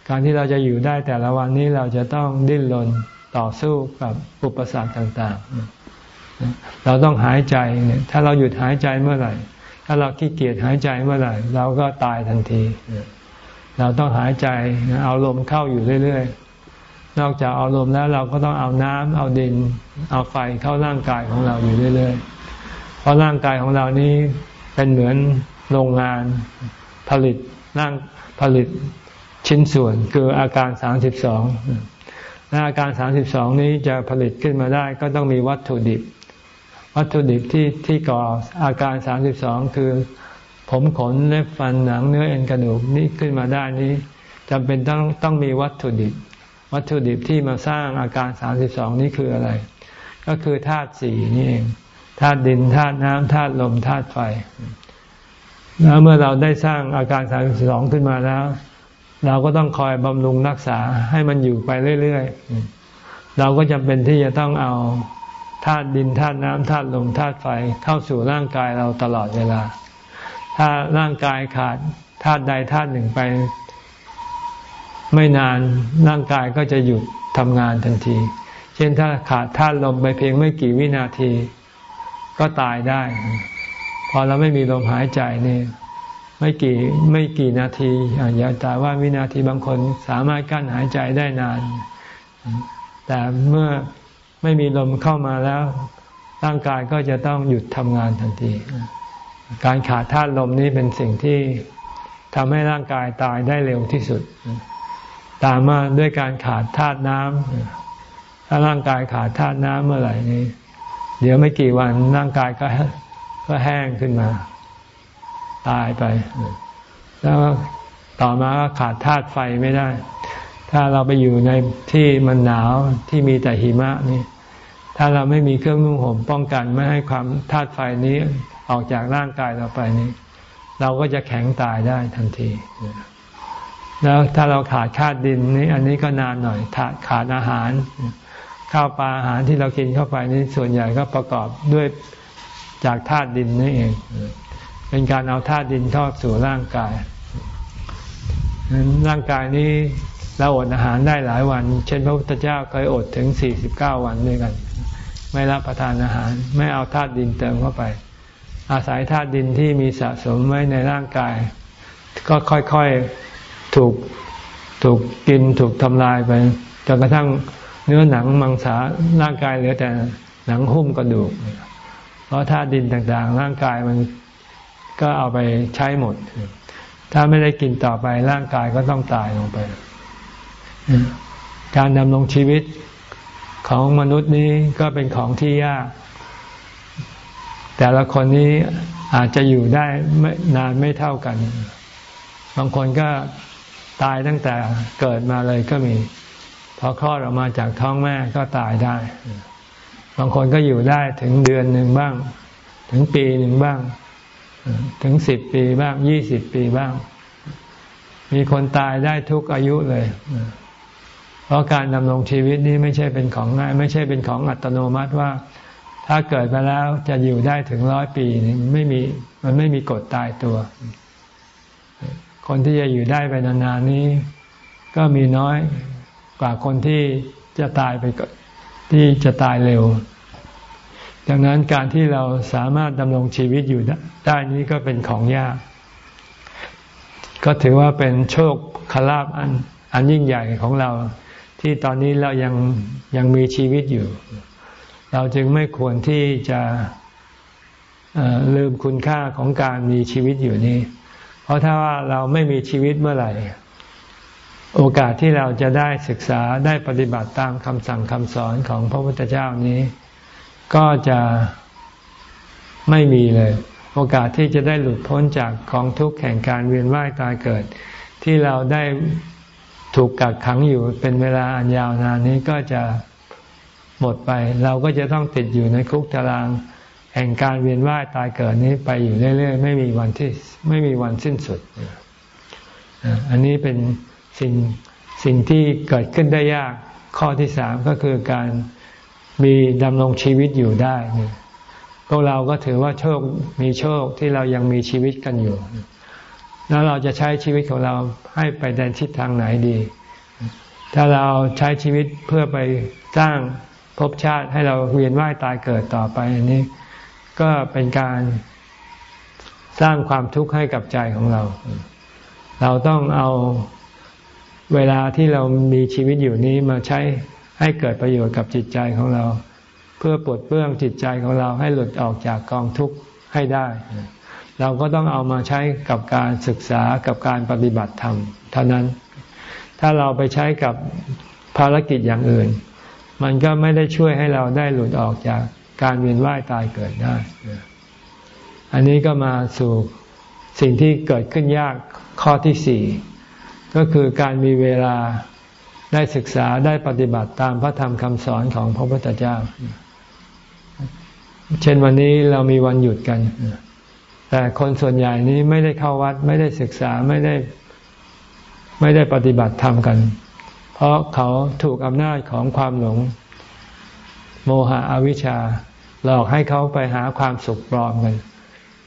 การที่เราจะอยู่ได้แต่ละวันนี้เราจะต้องดิ้นรนต่อสู้กับอุปสรรคต่าง ๆ เราต้องหายใจเนี่ยถ้าเราหยุดหายใจเมื่อไหร่าเราขี้เกียจหายใจเมื่อไหร่เราก็ตายทันที เราต้องหายใจเอาลมเข้าอยู่เรื่อยๆ นอกจากเอาลมแล้วเราก็ต้องเอาน้ำเอาดิน เอาไฟเข้าร่างกายของเราอยู่เรื่อยๆ เพราะร่างกายของเรานี้เป็นเหมือนโรงงานผลิตร่างผลิตชิ้นส่วนคืออาการสามสิบสองและอาการสามสิบสองนี้จะผลิตขึ้นมาได้ก็ต้องมีวัตถุดิบ วัตถุดิบที่ที่ก่ออาการสามสิบสองคือ ผมขนเล็บฟันหนังเนื้อเอ็นกระดูกนี่ขึ้นมาได้นี้จำเป็นต้องต้องมีวัตถุดิบ วัตถุดิบที่มาสร้างอาการสามสิบสองนี้คืออะไร ก็คือธาตุสี่นี่เองธาตุดินธาตุน้ำธาตุลมธาตุไฟ แล้วเมื่อเราได้สร้างอาการสามสองขึ้นมาแล้ว เราก็ต้องคอยบำรุงรักษาให้มันอยู่ไปเรื่อยๆเราก็จำเป็นที่จะต้องเอา ธาตุดินธาตุน้ำธาตุลมธาตุไฟเข้าสู่ร่างกายเราตลอดเวลา ถ้าร่างกายขาดธาตุใดธาตุหนึ่งไป ไม่นานร่างกายก็จะหยุดทำงานทันที เช่นถ้าขาดธาตุลมไปเพียงไม่กี่วินาที ก็ตายได้ พอเราไม่มีลมหายใจนี่ไม่กี่ไม่กี่นาทีอย่าแต่ว่าวินาทีบางคนสามารถกั้นหายใจได้นาน แต่เมื่อ ไม่มีลมเข้ามาแล้ว ร่างกายก็จะต้องหยุดทำงานทันที การขาดธาตุลมนี้เป็นสิ่งที่ทำให้ร่างกายตายได้เร็วที่สุด ตามมาด้วยการขาดธาตุน้ำถ้าร่างกายขาดธาตุน้ำเมื่อไหร่นี้ เดี๋ยวไม่กี่วันร่างกายก็ก็แห้งขึ้นมา ตายไป แล้วต่อมาก็ขาดธาตุไฟไม่ได้ ถ้าเราไปอยู่ในที่มันหนาวที่มีแต่หิมะนี่ ถ้าเราไม่มีเครื่องนุ่งห่มป้องกันไม่ให้ความธาตุไฟนี้ออกจากร่างกายเราไปนี้ เราก็จะแข็งตายได้ทันที แล้วถ้าเราขาดธาตุดินนี้ อันนี้ก็นานหน่อยขาดขาดอาหาร ข้าวปลาอาหารที่เรากินเข้าไปนี้ส่วนใหญ่ก็ประกอบด้วยจากธาตุดินนี่เอง เป็นการเอาธาตุดินทอดสู่ร่างกายร่างกายนี้เราอดอาหารได้หลายวัน เช่นพระพุทธเจ้าเคยอดถึงสี่สิบเก้าวันด้วยกัน ไม่รับประทานอาหาร ไม่เอาธาตุดินเติมเข้าไป อาศัยธาตุดินที่มีสะสมไว้ในร่างกาย ก็ค่อยๆถูกถูกกินถูกทำลายไปจนกระทั่งเนื้อหนังมังสาร่างกายเหลือแต่หนังหุ้มกระดูก เพราะธาตุดินต่างๆ ร่างกายมันก็เอาไปใช้หมด ถ้าไม่ได้กินต่อไปร่างกายก็ต้องตายลงไป การดำรงชีวิต ของมนุษย์นี้ก็เป็นของที่ยาก แต่ละคนนี้อาจจะอยู่ได้ไม่นานไม่เท่ากัน บางคนก็ตายตั้งแต่เกิดมาเลยก็มีพอคลอดออกมาจากท้องแม่ก็ตายได้ บางคนก็อยู่ได้ถึงเดือนหนึ่งบ้าง ถึงปีหนึ่งบ้าง ถึงสิบปีบ้างยี่สิบปีบ้าง มีคนตายได้ทุกอายุเลย ราะการดำรงชีวิตนี้ไม่ใช่เป็นของง่าย ไม่ใช่เป็นของอัตโนมัติว่า ถ้าเกิดมาแล้วจะอยู่ได้ถึงร้อยปีไม่มีมันไม่มีกฎตายตัว คนที่จะอยู่ได้ไปนานๆนี้ ก็มีน้อยกว่าคนที่จะตายไปที่จะตายเร็ว ดังนั้นการที่เราสามารถดำรงชีวิตอยู่ได้นี้ก็เป็นของยาก ก็ถือว่าเป็นโชคคลาบอันอันยิ่งใหญ่ของเรา ที่ตอนนี้เรายังยังมีชีวิตอยู่ เราจึงไม่ควรที่จะลืมคุณค่าของการมีชีวิตอยู่นี้ เพราะถ้าว่าเราไม่มีชีวิตเมื่อไหร่ โอกาสที่เราจะได้ศึกษาได้ปฏิบัติตามคำสั่งคำสอนของพระพุทธเจ้านี้ ก็จะไม่มีเลย โอกาสที่จะได้หลุดพ้นจากกองทุกข์แห่งการเวียนว่ายตายเกิด ที่เราได้ ถูกกักขังอยู่เป็นเวลาอันยาวนานนี้ก็จะหมดไป เราก็จะต้องติดอยู่ในคุกตาราง แห่งการเวียนว่ายตายเกิดนี้ไปอยู่เรื่อยๆ ไม่มีวันที่ไม่มีวันสิ้นสุด อันนี้เป็นสิ่งสิ่งที่เกิดขึ้นได้ยากข้อที่สามก็คือการมีดำรงชีวิตอยู่ได้พวกเราก็ถือว่าโชคมีโชคที่เรายังมีชีวิตกันอยู่ แล้วเราจะใช้ชีวิตของเราให้ไปในทิศทางไหนดี ถ้าเราใช้ชีวิตเพื่อไปสร้างภพชาติให้เราเวียนว่ายตายเกิดต่อไปอันนี้ ก็เป็นการสร้างความทุกข์ให้กับใจของเรา เราต้องเอาเวลาที่เรามีชีวิตอยู่นี้มาใช้ให้เกิดประโยชน์กับจิตใจของเรา เพื่อปลดเปลื้องจิตใจของเราให้หลุดออกจากกองทุกข์ให้ได้ เราก็ต้องเอามาใช้กับการศึกษากับการปฏิบัติธรรมเท่านั้น ถ้าเราไปใช้กับภารกิจอย่างอื่น มันก็ไม่ได้ช่วยให้เราได้หลุดออกจากการเวียนว่ายตายเกิดได้ อันนี้ก็มาสู่สิ่งที่เกิดขึ้นยากข้อที่สี่ก็คือการมีเวลาได้ศึกษาได้ปฏิบัติตามพระธรรมคำสอนของพระพุทธเจ้า เช่นวันนี้เรามีวันหยุดกัน แต่คนส่วนใหญ่นี้ไม่ได้เข้าวัด ไม่ได้ศึกษาไม่ได้ ไม่ได้ปฏิบัติธรรมกัน เพราะเขาถูกอำนาจของความหลง โมหะอวิชชา หลอกให้เขาไปหาความสุขปลอมกัน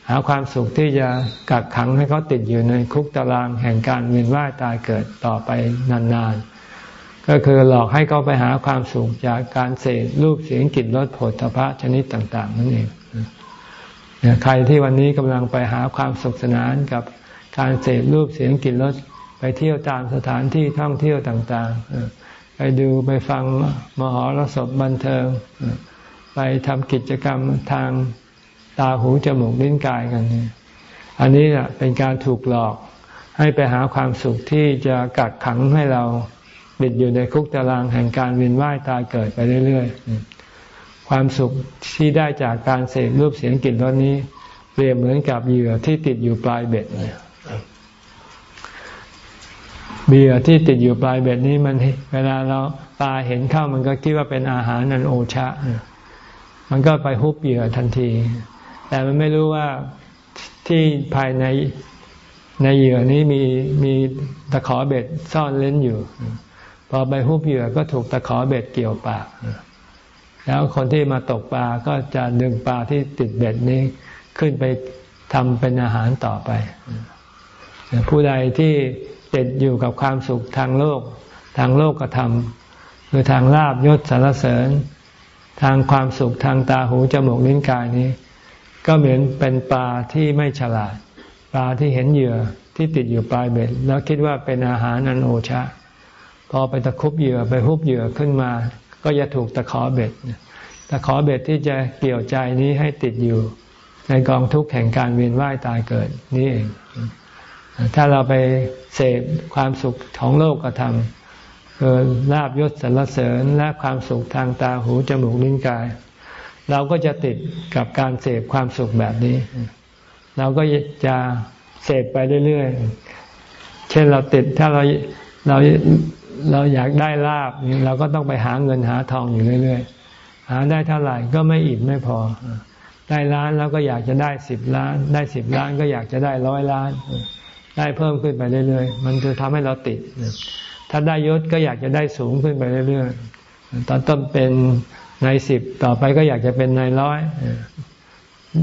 หาความสุขที่จะกักขังให้เขาติดอยู่ในคุกตารางแห่งการเวียนว่ายตายเกิดต่อไปนานๆ ก็คือหลอกให้เขาไปหาความสุขจากการเสพรูปเสียงกลิ่นรสผลทพะชนิดต่าง ๆ นั่นเอง ใครที่วันนี้กำลังไปหาความสุขสนานกับการเสพรูปเสียงกลิ่นรสไปเที่ยวตามสถานที่ท่องเที่ยวต่างๆ ไปดูไปฟังมหรสพบันเทิง ไปทำกิจกรรมทางตาหูจมูกลิ้นกายกันนี่อันนี้เป็นการถูกหลอกให้ไปหาความสุขที่จะกักขังให้เราบิดอยู่ในคุกตารางแห่งการเวียนว่ายตายเกิดไปเรื่อย ๆ ความสุขที่ได้จากการเสพรูปเสียงกลิ่นรสนี้ เปรียบเหมือนกับเหยื่อที่ติดอยู่ปลายเบ็ดเนี่ยเบียร์ที่ติดอยู่ปลายเบ็ดนี้มันเวลาเราปลาเห็นเข้ามันก็คิดว่าเป็นอาหารนันโอชะ มันก็ไปฮุบเหยื่อทันที แต่มันไม่รู้ว่าที่ภายในในเหยื่อนี้มีมีตะขอเบ็ดซ่อนเล่นอยู่ พอไปฮุบเหยื่อก็ถูกตะขอเบ็ดเกี่ยวปาก แล้วคนที่มาตกปลาก็จะดึงปลาที่ติดเบ็ดนี้ขึ้นไปทำเป็นอาหารต่อไป ผู้ใดที่ติดอยู่กับความสุขทางโลก ทางโลกกระทำคือทางลาบยศสารเสริญ ทางความสุขทางตาหูจมูกลิ้นกายนี้ ก็เหมือนเป็นปลาที่ไม่ฉลาด ปลาที่เห็นเหยื่อที่ติดอยู่ปลายเบ็ด แล้วคิดว่าเป็นอาหารอันโอชะ พอไปตะคุบเหยื่อไปฮุบเหยื่อขึ้นมา ก็จะถูกตะขอเบ็ดตะขอเบ็ดที่จะเกี่ยวใจนี้ให้ติดอยู่ ในกองทุกข์แห่งการเวียนว่ายตายเกิดนี่เอง ถ้าเราไปเสพความสุขของโลกกระทำคือลาบยศสรรเสริญและความสุขทางตาหูจมูกลิ้นกาย เราก็จะติดกับการเสพความสุขแบบนี้ เราก็จะเสพไปเรื่อยๆ เช่นเราติดถ้าเราเรา เราอยากได้ลาบเราก็ต้องไปหาเงินหาทองอยู่เรื่อยๆ หาได้เท่าไหร่ก็ไม่อิ่มไม่พอ ได้ล้านแล้วก็อยากจะได้สิบล้าน ได้สิบล้านก็อยากจะได้ร้อยล้าน ได้เพิ่มขึ้นไปเรื่อยๆ มันจะทำให้เราติด ถ้าได้ยศก็อยากจะได้สูงขึ้นไปเรื่อยๆ ตอนต้นเป็นนายสิบต่อไปก็อยากจะเป็นนายร้อย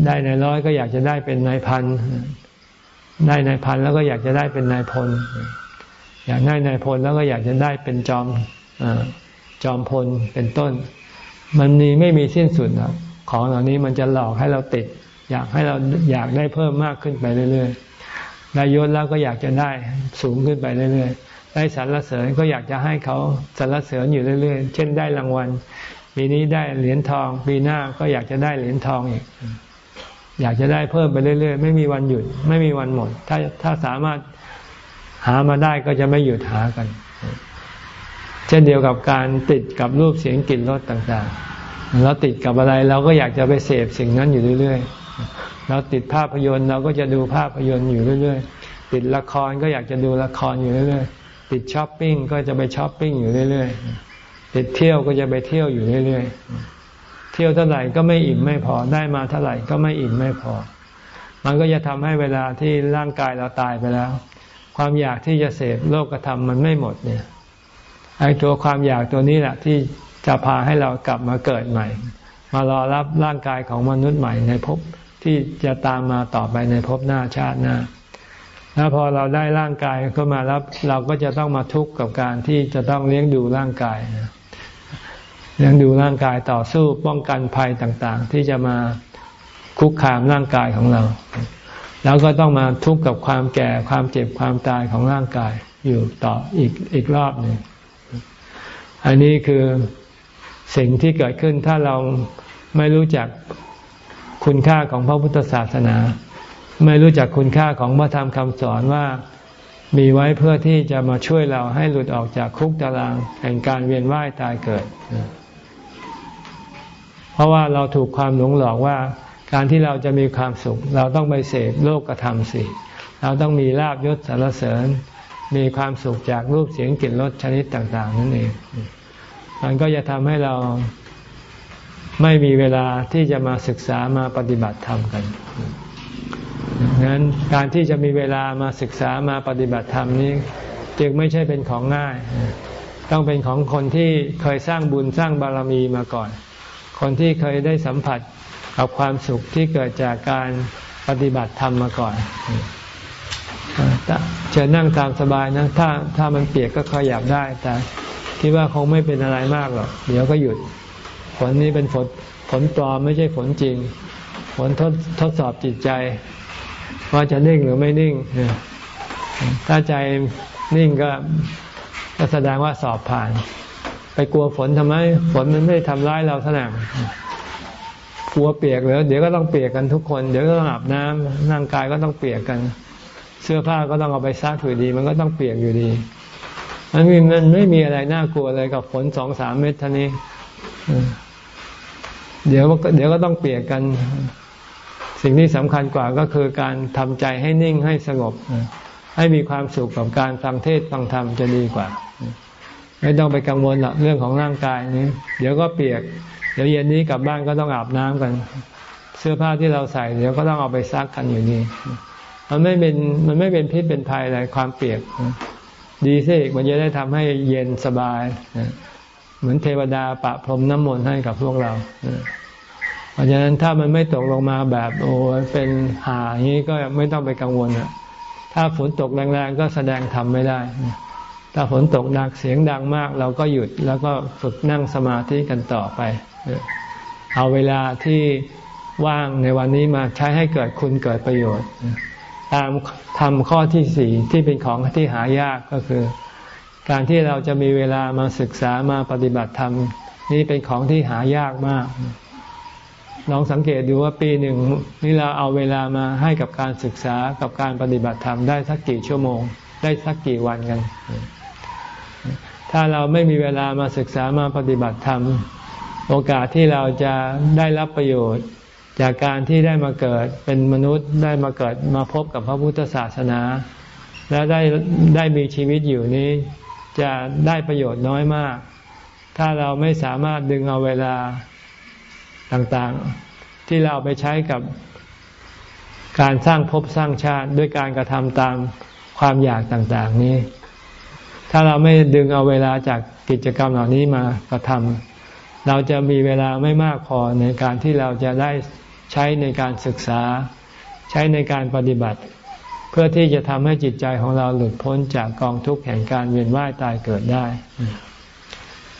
ได้นายร้อยก็อยากจะได้เป็นนายพันได้นายพันแล้วก็อยากจะได้เป็นนายพล อยากได้นายพลแล้วก็อยากจะได้เป็นจอมจอมพลเป็นต้น มันมีไม่มีสิ้นสุดนะของเหล่านี้มันจะหลอกให้เราติด อยากให้เราอยากได้เพิ่มมากขึ้นไปเรื่อยๆได้ยศแล้วก็อยากจะได้สูงขึ้นไปเรื่อยๆได้สรรเสริญก็อยากจะให้เขาสรรเสริญอยู่เรื่อยๆ เช่นได้รางวัลปีนี้ได้เหรียญทอง ปีหน้าก็อยากจะได้เหรียญทองอีกอยากจะได้เพิ่มไปเรื่อยๆ ไม่มีวันหยุด ไม่มีวันหมด ถ้าถ้าสามารถ หามาได้ก็จะไม่หยุดหากัน เช่นเดียวกับการติดกับรูปเสียงกลิ่นรสต่างๆ เราติดกับอะไรเราก็อยากจะไปเสพสิ่งนั้นอยู่เรื่อยๆ เราติดภาพยนตร์เราก็จะดูภาพยนตร์อยู่เรื่อยๆ ติดละครก็อยากจะดูละครอยู่เรื่อยๆ ติดช้อปปิ้งก็จะไปช้อปปิ้งอยู่เรื่อยๆ ติดเที่ยวก็จะไปเที่ยวอยู่เรื่อยๆ เที่ยวเท่าไหร่ก็ไม่อิ่มไม่พอ ได้มาเท่าไหร่ก็ไม่อิ่มไม่พอ มันก็จะทำให้เวลาที่ร่างกายเราตายไปแล้ว ความอยากที่จะเสพโลกธรรมมันไม่หมดเนี่ยไอ้ตัวความอยากตัวนี้แหละที่จะพาให้เรากลับมาเกิดใหม่ มารอรับร่างกายของมนุษย์ใหม่ในภพที่จะตามมาต่อไปในภพหน้าชาติหน้าแล้วพอเราได้ร่างกายเข้ามาแล้วเราก็จะต้องมาทุกข์กับการที่จะต้องเลี้ยงดูร่างกายเลี้ยงดูร่างกายต่อสู้ป้องกันภัยต่างๆ ที่จะมาคุกคามร่างกายของเรา แล้วก็ต้องมาทุกข์กับความแก่ความเจ็บความตายของร่างกายอยู่ต่ออีกอีกรอบหนึ่งอันนี้คือสิ่งที่เกิดขึ้นถ้าเราไม่รู้จักคุณค่าของพระพุทธศาสนา ไม่รู้จักคุณค่าของพระธรรมคำสอนว่ามีไว้เพื่อที่จะมาช่วยเราให้หลุดออกจากคุกตารางแห่งการเวียนว่ายตายเกิด เพราะว่าเราถูกความหลงหลอกว่า การที่เราจะมีความสุข เราต้องไปเสพโลกธรรมสิเราต้องมีลาบยศสารเสริญ มีความสุขจากรูปเสียงกลิ่นรสชนิดต่าง ๆ นั่นเองมันก็จะทำให้เราไม่มีเวลาที่จะมาศึกษามาปฏิบัติธรรมกันดังนั้นการที่จะมีเวลามาศึกษามาปฏิบัติธรรมนี้ จึงไม่ใช่เป็นของง่าย ต้องเป็นของคนที่เคยสร้างบุญสร้างบารมีมาก่อน คนที่เคยได้สัมผัส กับความสุขที่เกิดจากการปฏิบัติธรรมมาก่อนเชิญนั่งตามสบายนะถ้าถ้ามันเปียกก็ขยับได้ แต่คิดว่าคงไม่เป็นอะไรมากหรอกเดี๋ยวก็หยุดฝนนี้เป็นฝนฝนปลอมไม่ใช่ฝนจริง ฝนทดทดสอบจิตใจ ว่าจะนิ่งหรือไม่นิ่ง ถ้าใจนิ่งก็ก็แสดงว่าสอบผ่าน ไปกลัวฝนทำไม ฝนมันไม่ทำร้ายเราเท่าไหร่ กลัวเปียกเลยเดี๋ยวก็ต้องเปียกกันทุกคน เดี๋ยวก็ต้องอาบน้ำร่างกายก็ต้องเปียกกัน เสื้อผ้าก็ต้องเอาไปซักอยู่ดี มันก็ต้องเปียกอยู่ดีมันมีมันไม่มีอะไรน่ากลัวเลยกับฝนสองสามเม็ดท่านี้เดี๋ยวเดี๋ยวก็ต้องเปียกกัน สิ่งที่สำคัญกว่าก็คือการทำใจให้นิ่งให้สงบ ให้มีความสุขกับการฟังเทศฟังธรรมจะดีกว่า ไม่ต้องไปกังวลเรื่องของร่างกายนี้ เดี๋ยวก็เปียก เดี๋ยวเย็นนี้กลับบ้านก็ต้องอาบน้ำกัน เสื้อผ้าที่เราใส่เดี๋ยวก็ต้องเอาไปซักกันอยู่ดีมันไม่เป็นมันไม่เป็นพิษเป็นภัยอะไรความเปียก ดีสิมันจะได้ทำให้เย็นสบาย เหมือนเทวดาปะพรมน้ำมนต์ให้กับพวกเราเพราะฉะนั้นถ้ามันไม่ตกลงมาแบบโอ้เป็นหาอย่างนี้ก็ไม่ต้องไปกังวลอะถ้าฝนตกแรงๆก็แสดงทำไม่ได้ ถ้าฝนตกหนักเสียงดังมาก เราก็หยุดแล้วก็ฝึกนั่งสมาธิกันต่อไป เอาเวลาที่ว่างในวันนี้มาใช้ให้เกิดคุณเกิดประโยชน์ ตามทำข้อที่สี่ที่เป็นของที่หายากก็คือ การที่เราจะมีเวลามาศึกษามาปฏิบัติธรรมนี่เป็นของที่หายากมากลองสังเกตดูว่าปีหนึ่งนี่เราเอาเวลามาให้กับการศึกษากับการปฏิบัติธรรมได้สักกี่ชั่วโมง ได้สักกี่วันกัน ถ้าเราไม่มีเวลามาศึกษามาปฏิบัติธรรม โอกาสที่เราจะได้รับประโยชน์ จากการที่ได้มาเกิดเป็นมนุษย์ได้มาเกิดมาพบกับพระพุทธศาสนา และได้ได้มีชีวิตอยู่นี้ จะได้ประโยชน์น้อยมาก ถ้าเราไม่สามารถดึงเอาเวลาต่างๆ ที่เราไปใช้กับการสร้างภพสร้างชาติด้วยการกระทำตามความอยากต่างๆนี้ ถ้าเราไม่ดึงเอาเวลาจากกิจกรรมเหล่านี้มากระทำ เราจะมีเวลาไม่มากพอในการที่เราจะได้ใช้ในการศึกษา ใช้ในการปฏิบัติ เพื่อที่จะทำให้จิตใจของเราหลุดพ้นจากกองทุกข์แห่งการเวียนว่ายตายเกิดได้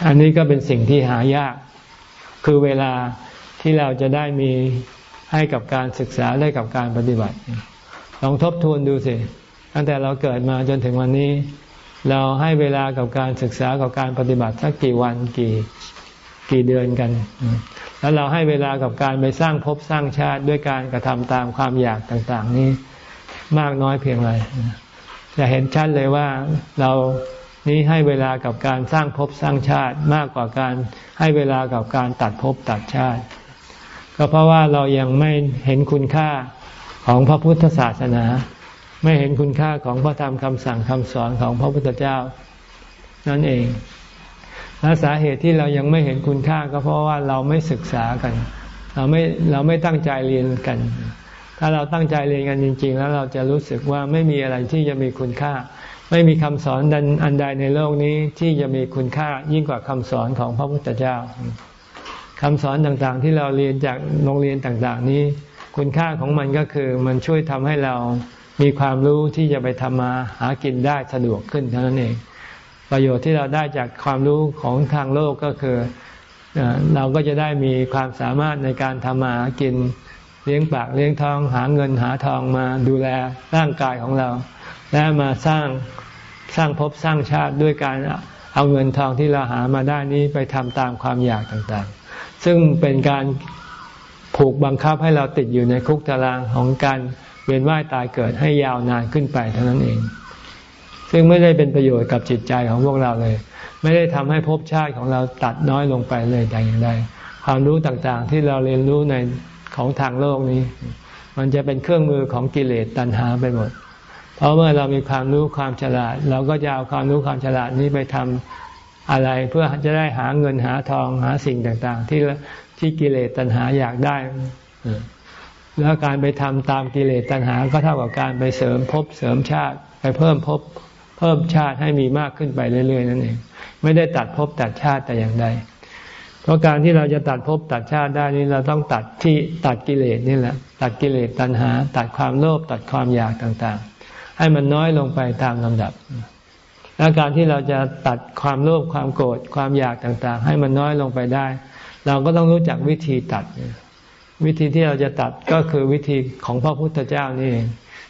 อันนี้ก็เป็นสิ่งที่หายาก คือเวลาที่เราจะได้มีให้กับการศึกษาได้กับการปฏิบัติ ลองทบทวนดูสิตั้งแต่เราเกิดมาจนถึงวันนี้ เราให้เวลากับการศึกษากับการปฏิบัติสักกี่วันกี่ กี่เดือนกัน แล้วเราให้เวลากับการไปสร้างภพสร้างชาติด้วยการกระทำตามความอยากต่างๆ นี้มากน้อยเพียงไรจะเห็นชัดเลยว่าเรานี้ให้เวลากับการสร้างภพสร้างชาติมากกว่าการให้เวลากับการตัดภพตัดชาติ ก็เพราะว่าเรายังไม่เห็นคุณค่าของพระพุทธศาสนา ไม่เห็นคุณค่าของพระธรรมคำสั่งคำสอนของพระพุทธเจ้า นั่นเอง และสาเหตุที่เรายังไม่เห็นคุณค่าก็เพราะว่าเราไม่ศึกษากัน เราไม่เราไม่ตั้งใจเรียนกัน ถ้าเราตั้งใจเรียนกันจริง ๆ แล้วเราจะรู้สึกว่าไม่มีอะไรที่จะมีคุณค่า ไม่มีคำสอนอันใดในโลกนี้ที่จะมีคุณค่ายิ่งกว่าคำสอนของพระพุทธเจ้าคำสอนต่างๆ ที่เราเรียนจากโรงเรียนต่างๆ นี้ คุณค่าของมันก็คือมันช่วยทำให้เรามีความรู้ที่จะไปทำมาหากินได้สะดวกขึ้นเท่านั้นเอง ประโยชน์ที่เราได้จากความรู้ของทางโลกก็คือเราก็จะได้มีความสามารถในการทำมาหากินเลี้ยงปากเลี้ยงท้องหาเงินหาทองมาดูแลร่างกายของเรา และมาสร้างสร้างภพสร้างชาติด้วยการเอาเงินทองที่เราหามาได้นี้ไปทำตามความอยากต่างๆ ซึ่งเป็นการผูกบังคับให้เราติดอยู่ในคุกตารางของการเวียนว่ายตายเกิดให้ยาวนานขึ้นไปเท่านั้นเอง ซึ่งไม่ได้เป็นประโยชน์กับจิตใจของพวกเราเลย ไม่ได้ทำให้ภพชาติของเราตัดน้อยลงไปเลยแต่อย่างใดความรู้ต่างๆ ที่เราเรียนรู้ในของทางโลกนี้ มันจะเป็นเครื่องมือของกิเลสตัณหาไปหมด เพราะเมื่อเรามีความรู้ความฉลาด เราก็จะเอาความรู้ความฉลาดนี้ไปทำอะไรเพื่อจะได้หาเงินหาทองหาสิ่งต่างๆ ที่ที่กิเลสตัณหาอยากได้แล้วการไปทำตามกิเลสตัณหาก็เท่ากับการไปเสริมภพเสริมชาติ ไปเพิ่มภพ พิ่มชาติให้มีมากขึ้นไปเรื่อยๆนั่นเองไม่ได้ตัดภพตัดชาติแต่อย่างใดเพราะการที่เราจะตัดภพตัดชาติได้นี้เราต้องตัดที่ตัดกิเลสนี่แหละ ตัดกิเลสตัณหา ตัดความโลภตัดความอยากต่างๆ ให้มันน้อยลงไปตามลำดับและการที่เราจะตัดความโลภความโกรธความอยากต่างๆ ให้มันน้อยลงไปได้ เราก็ต้องรู้จักวิธีตัด วิธีที่เราจะตัดก็คือวิธีของพระพุทธเจ้านี่เอง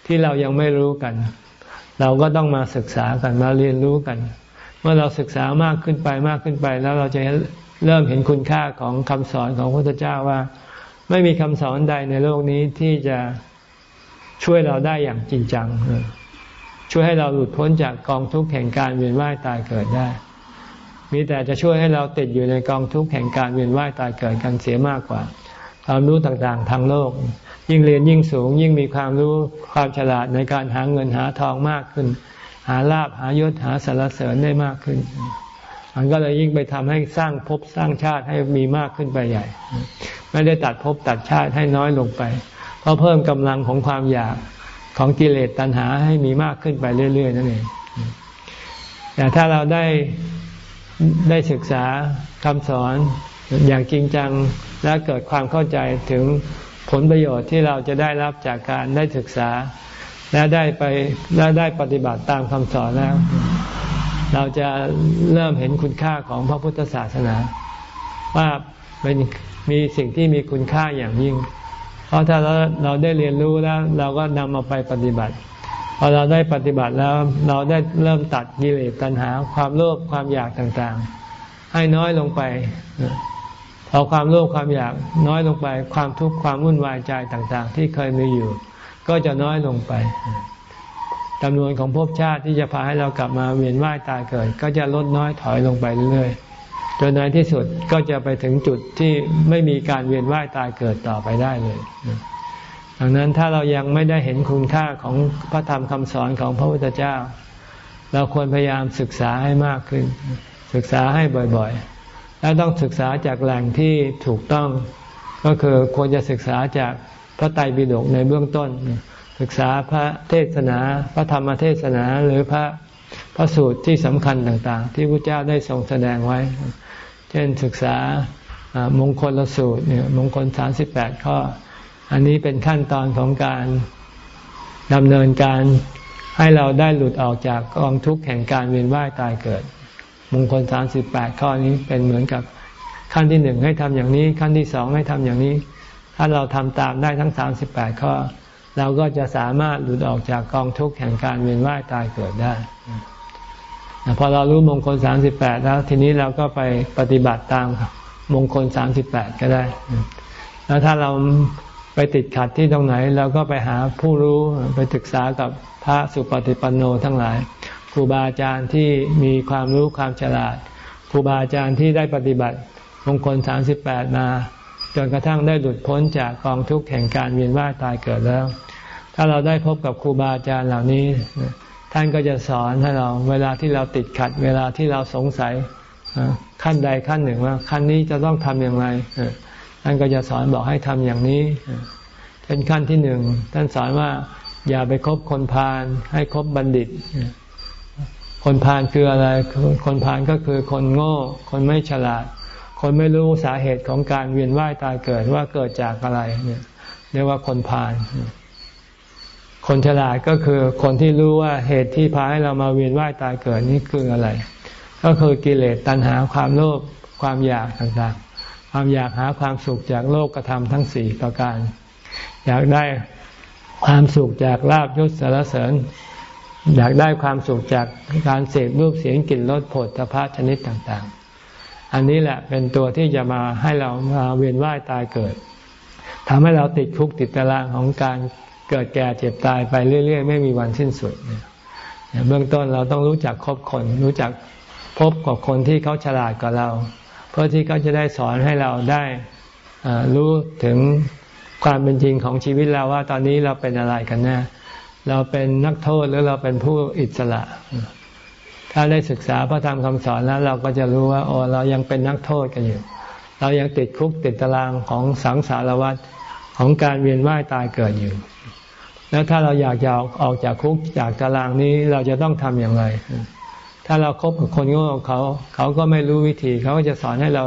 ที่เรายังไม่รู้กัน เราก็ต้องมาศึกษากันมาเรียนรู้กัน เมื่อเราศึกษามากขึ้นไปมากขึ้นไป แล้วเราจะเริ่มเห็นคุณค่าของคำสอนของพระพุทธเจ้าว่า ไม่มีคำสอนใดในโลกนี้ที่จะช่วยเราได้อย่างจริงจัง ช่วยให้เราหลุดพ้นจากกองทุกข์แห่งการเวียนว่ายตายเกิดได้ มีแต่จะช่วยให้เราติดอยู่ในกองทุกข์แห่งการเวียนว่ายตายเกิดกันเสียมากกว่า ความรู้ต่างๆ ทางโลก ยิ่งเรียนยิ่งสูง ยิ่งมีความรู้ความฉลาดในการหาเงินหาทองมากขึ้น หาลาบหายศหาสารเสริญได้มากขึ้น มันก็เลยยิ่งไปทำให้สร้างภพสร้างชาติให้มีมากขึ้นไปใหญ่ ไม่ได้ตัดภพตัดชาติให้น้อยลงไป เพราะเพิ่มกำลังของความอยากของกิเลสตัณหาให้มีมากขึ้นไปเรื่อย ๆ นั่นเองแต่ถ้าเราได้ได้ศึกษาคำสอนอย่างจริงจัง และเกิดความเข้าใจถึงผลประโยชน์ที่เราจะได้รับจากการได้ศึกษา และได้ไปและได้ปฏิบัติตามคำสอนแล้ว เราจะเริ่มเห็นคุณค่าของพระพุทธศาสนา ว่าเป็นมีสิ่งที่มีคุณค่าอย่างยิ่ง เพราะถ้าเราเราได้เรียนรู้แล้ว เราก็นำมาไปปฏิบัติพอเราได้ปฏิบัติแล้วเราได้เริ่มตัดกิเลสตัณหา ความโลภความอยากต่างๆ ให้น้อยลงไป พอความโลภความอยากน้อยลงไป ความทุกข์ความวุ่นวายใจต่าง ๆ ที่เคยมีอยู่ ก็จะน้อยลงไปจำนวนของภพชาติที่จะพาให้เรากลับมาเวียนว่ายตายเกิด ก็จะลดน้อยถอยลงไปเรื่อยๆจนในที่สุดก็จะไปถึงจุดที่ไม่มีการเวียนว่ายตายเกิดต่อไปได้เลยดังนั้นถ้าเรายังไม่ได้เห็นคุณค่าของพระธรรมคำสอนของพระพุทธเจ้า เราควรพยายามศึกษาให้มากขึ้น ศึกษาให้บ่อยๆ และต้องศึกษาจากแหล่งที่ถูกต้อง ก็คือควรจะศึกษาจากพระไตรปิฎกในเบื้องต้น ศึกษาพระเทศนา พระธรรมเทศนาหรือพระพระสูตรที่สำคัญต่างๆ ที่พระเจ้าได้ทรงแสดงไว้ เช่นศึกษามงคลละสูตรเนี่ยมงคลสามสิบแปดข้อ อันนี้เป็นขั้นตอนของการดำเนินการให้เราได้หลุดออกจากกองทุกข์แห่งการเวียนว่ายตายเกิด มงคลสามสิบแปดข้อนี้เป็นเหมือนกับขั้นที่หนึ่งให้ทำอย่างนี้ ขั้นที่สองให้ทำอย่างนี้ ถ้าเราทำตามได้ทั้งสามสิบแปดข้อ เราก็จะสามารถหลุดออกจากกองทุกข์แห่งการเวียนว่ายตายเกิดได้พอเรารู้มงคลสามสิบแปดแล้วทีนี้เราก็ไปปฏิบัติตามมงคลสามสิบแปดก็ได้ แล้วถ้าเราไปติดขัดที่ตรงไหน เราก็ไปหาผู้รู้ไปศึกษากับพระสุปฏิปันโนทั้งหลาย ครูบาอาจารย์ที่มีความรู้ความฉลาด ครูบาอาจารย์ที่ได้ปฏิบัติมงคลสามสิบแปดมาจนกระทั่งได้หลุดพ้นจากกองทุกข์แห่งการเวียนว่ายตายเกิดแล้ว ถ้าเราได้พบกับครูบาอาจารย์เหล่านี้ ท่านก็จะสอนให้เราเวลาที่เราติดขัด เวลาที่เราสงสัยขั้นใดขั้นหนึ่งว่าขั้นนี้จะต้องทำอย่างไรท่านก็จะสอนบอกให้ทำอย่างนี้เช่นขั้นที่หนึ่งท่านสอนว่าอย่าไปคบคนพาลให้คบบัณฑิต คนพาลคืออะไร คนพาลก็คือคนโง่ คนไม่ฉลาด คนไม่รู้สาเหตุของการเวียนว่ายตายเกิดว่าเกิดจากอะไรเนี่ยเรียกว่าคนพาลคนฉลาดก็คือคนที่รู้ว่าเหตุที่พาให้เรามาเวียนว่ายตายเกิดนี่คืออะไร ก็คือกิเลสตัณหาความโลภความอยากต่างๆ ความอยากหาความสุขจากโลกกระทำทั้งสี่ประการ อยากได้ความสุขจากลาบยศสารเสริญ อยากได้ความสุขจากการเสพรูปเสียงกลิ่นรสผลตภะชนิดต่างๆ อันนี้แหละเป็นตัวที่จะมาให้เรามาเวียนว่ายตายเกิดทำให้เราติดคุกติดตารางของการเกิดแก่เจ็บตายไปเรื่อยๆ ไม่มีวันสิ้นสุดเบื้องต้นเราต้องรู้จักคบคน รู้จักพบกับคนที่เขาฉลาดกว่าเรา เพื่อที่เขาจะได้สอนให้เราได้รู้ถึงความเป็นจริงของชีวิตเราว่าตอนนี้เราเป็นอะไรกันแน่ เราเป็นนักโทษหรือเราเป็นผู้อิสระ ถ้าได้ศึกษาพระธรรมคำสอนแล้ว เราก็จะรู้ว่าโอ้เรายังเป็นนักโทษกันอยู่ เรายังติดคุกติดตารางของสังสารวัฏของการเวียนว่ายตายเกิดอยู่ แล้วถ้าเราอยากจะออกจากคุกจากตารางนี้เราจะต้องทำอย่างไร ถ้าเราครบกับคนโง่เขา เขาก็ไม่รู้วิธีเขาก็จะสอนให้เรา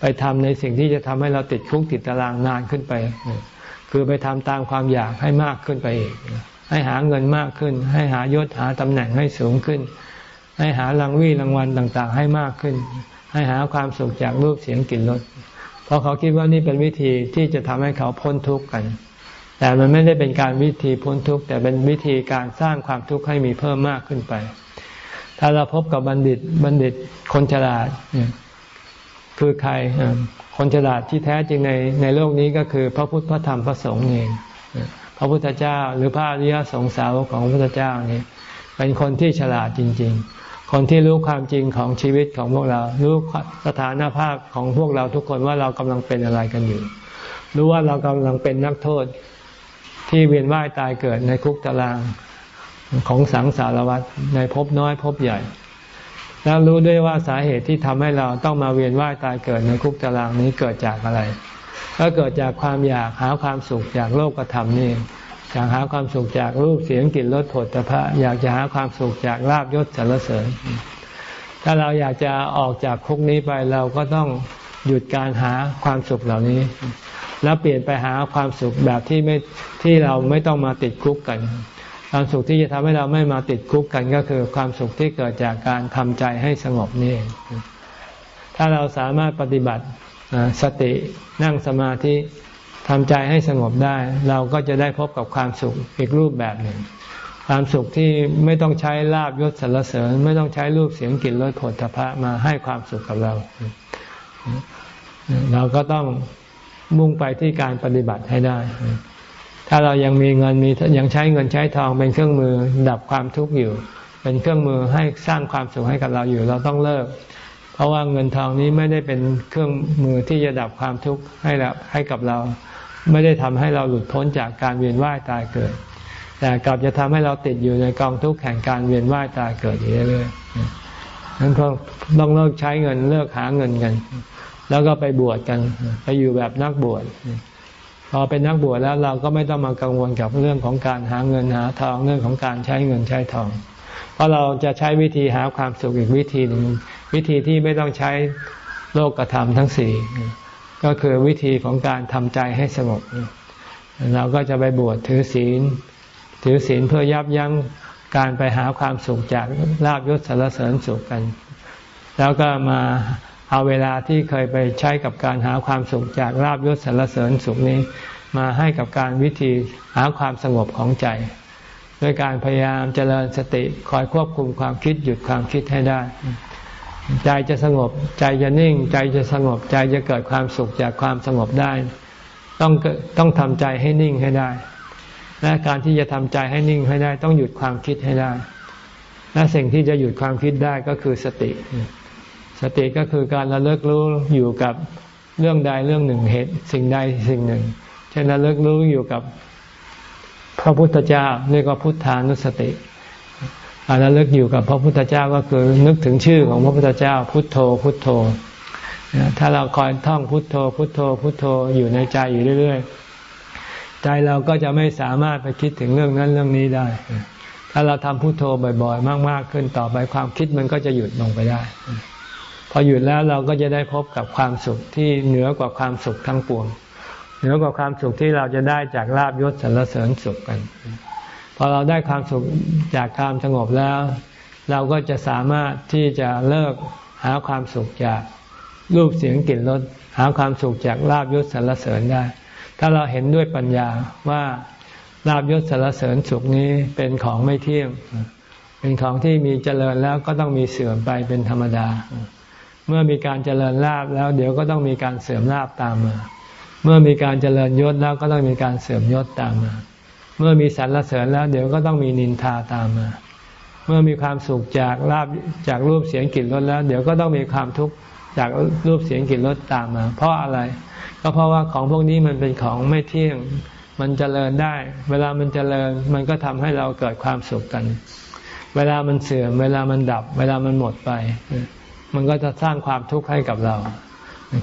ไปทำในสิ่งที่จะทำให้เราติดคุกติดตารางนานขึ้นไป คือไปทำตามความอยากให้มากขึ้นไปอีก ให้หาเงินมากขึ้น ให้หายศหาตำแหน่งให้สูงขึ้น ให้หารางวี่รางวัลต่างๆ ให้มากขึ้น ให้หาความสุขจากรูปเสียงกลิ่นรสเพราะเขาคิดว่านี่เป็นวิธีที่จะทำให้เขาพ้นทุกข์กัน แต่มันไม่ได้เป็นการวิธีพ้นทุกข์แต่เป็นวิธีการสร้างความทุกข์ให้มีเพิ่มมากขึ้นไป ถ้าเราพบกับบัณฑิตบัณฑิตคนฉลาดคือใครคนฉลาดที่แท้จริงในในโลกนี้ก็คือพระพุทธพระธรรมพระสงฆ์เอง ระพุทธเจ้า หรือพระอริยสงสาวกของพระพุทธเจ้านี่เป็นคนที่ฉลาดจริง ๆ คนที่รู้ความจริงของชีวิตของพวกเรา รู้สถานภาพของพวกเราทุกคนว่าเรากำลังเป็นอะไรกันอยู่ รู้ว่าเรากำลังเป็นนักโทษที่เวียนว่ายตายเกิดในคุกตารางของสังสารวัฏในภพน้อยภพใหญ่ แล้วรู้ด้วยว่าสาเหตุที่ทำให้เราต้องมาเวียนว่ายตายเกิดในคุกตารางนี้เกิดจากอะไร ก็เกิดจากความอยากหาความสุขจากโลกธรรมนี่อยากหาความสุขจากรูปเสียงกลิ่นรสผลตภะอยากจะหาความสุขจากลาบยศสรรเสริญ ถ้าเราอยากจะออกจากคุกนี้ไปเราก็ต้องหยุดการหาความสุขเหล่านี้ แล้วเปลี่ยนไปหาความสุขแบบที่ไม่ที่เราไม่ต้องมาติดคุกกัน ความสุขที่จะทำให้เราไม่มาติดคุกกันก็คือความสุขที่เกิดจากการทำใจให้สงบนี่ถ้าเราสามารถปฏิบัติ สตินั่งสมาธิทำใจให้สงบได้ เราก็จะได้พบกับความสุขอีกรูปแบบหนึ่ง ความสุขที่ไม่ต้องใช้ลาบยศสรรเสริญ ไม่ต้องใช้รูปเสียงกลิ่นรสผลทพะมาให้ความสุขกับเรา เราก็ต้องมุ่งไปที่การปฏิบัติให้ได้ ถ้าเรายังมีเงินมียังใช้เงินใช้ทองเป็นเครื่องมือดับความทุกข์อยู่ เป็นเครื่องมือให้สร้างความสุขให้กับเราอยู่ เราต้องเลิก เพราะว่าเงินทองนี้ไม่ได้เป็นเครื่องมือที่จะดับความทุกข์ให้เราให้กับเรา ไม่ได้ทำให้เราหลุดพ้นจากการเวียนว่ายตายเกิด แต่กลับจะทำให้เราติดอยู่ในกองทุกข์แห่งการเวียนว่ายตายเกิดอยู่เรื่อยๆนั้นต้องเลิกใช้เงินเลิกหาเงินกัน แล้วก็ไปบวชกัน ไปอยู่แบบนักบวชพอเป็นนักบวชแล้วเราก็ไม่ต้องมากังวลกับเรื่องของการหาเงินหาทองเรื่องของการใช้เงินใช้ทอง เพราะเราจะใช้วิธีหาความสุขอีกวิธีหนึ่ง วิธีที่ไม่ต้องใช้โลกธรรมทั้งสี่ก็คือวิธีของการทำใจให้สงบเราก็จะไปบวชถือศีล ถือศีลเพื่อยับยั้งการไปหาความสุขจากลาบยศสารเสริญสุขกัน แล้วก็มาเอาเวลาที่เคยไปใช้กับการหาความสุขจากลาบยศสรรเสริญสุขนี้ มาให้กับการวิธีหาความสงบของใจด้วยการพยายามเจริญสติคอยควบคุมความคิดหยุดความคิดให้ได้ ใจจะสงบ ใจจะนิ่ง ใจจะสงบ ใจจะเกิดความสุขจากความสงบได้ ต้องต้องทำใจให้นิ่งให้ได้ และการที่จะทำใจให้นิ่งให้ได้ ต้องหยุดความคิดให้ได้ และสิ่งที่จะหยุดความคิดได้ก็คือสติ สติก็คือการระลึกรู้อยู่กับเรื่องใดเรื่องหนึ่งเหตุสิ่งใดสิ่งหนึ่งเช่นระลึกรู้อยู่กับพระพุทธเจ้าเรียกว่าพุทธานุสติ การะลึกอยู่กับพระพุทธเจ้าก็คือนึกถึงชื่อของพระพุทธเจ้า พุทโธ พุทโธ ถ้าเราคอยท่องพุทโธ พุทโธ พุทโธอยู่ในใจอยู่เรื่อยๆ ใจเราก็จะไม่สามารถไปคิดถึงเรื่องนั้นเรื่องนี้ได้ ถ้าเราทำพุทโธบ่อยๆ มากๆขึ้นต่อไปความคิดมันก็จะหยุดลงไปได้ พอหยุดแล้วเราก็จะได้พบกับความสุขที่เหนือกว่าความสุขทั้งปวง เหนือกว่าความสุขที่เราจะได้จากลาบยศสรรเสริญสุขกัน พอเราได้ความสุขจากความสงบแล้ว เราก็จะสามารถที่จะเลิกหาความสุขจากรูปเสียงกลิ่นรสหาความสุขจากลาบยศสรรเสริญได้ ถ้าเราเห็นด้วยปัญญาว่าลาบยศสรรเสริญสุขนี้เป็นของไม่เที่ยง เป็นของที่มีเจริญแล้วก็ต้องมีเสื่อมไปเป็นธรรมดา เมื่อมีการเจริญลาบแล้ว เดี๋ยวก็ต้องมีการเสื่อมลาบตามมา เมื่อมีการเจริญยศแล้วก็ต้องมีการเสื่อมยศตามมา เมื่อมีสรรเสริญแล้ว เดี๋ยวก็ต้องมีนินทาตามมา เมื่อมีความสุขจากลาบจากรูปเสียงกลิ่นรสแล้ว เดี๋ยวก็ต้องมีความทุกข์จากรูปเสียงกลิ่นรสตามมา เพราะอะไร ก็เพราะว่าของพวกนี้มันเป็นของไม่เที่ยง มันเจริญได้ เวลามันเจริญมันก็ทำให้เราเกิดความสุขกัน เวลามันเสื่อม เวลามันดับ เวลามันหมดไป มันก็จะสร้างความทุกข์ให้กับเรา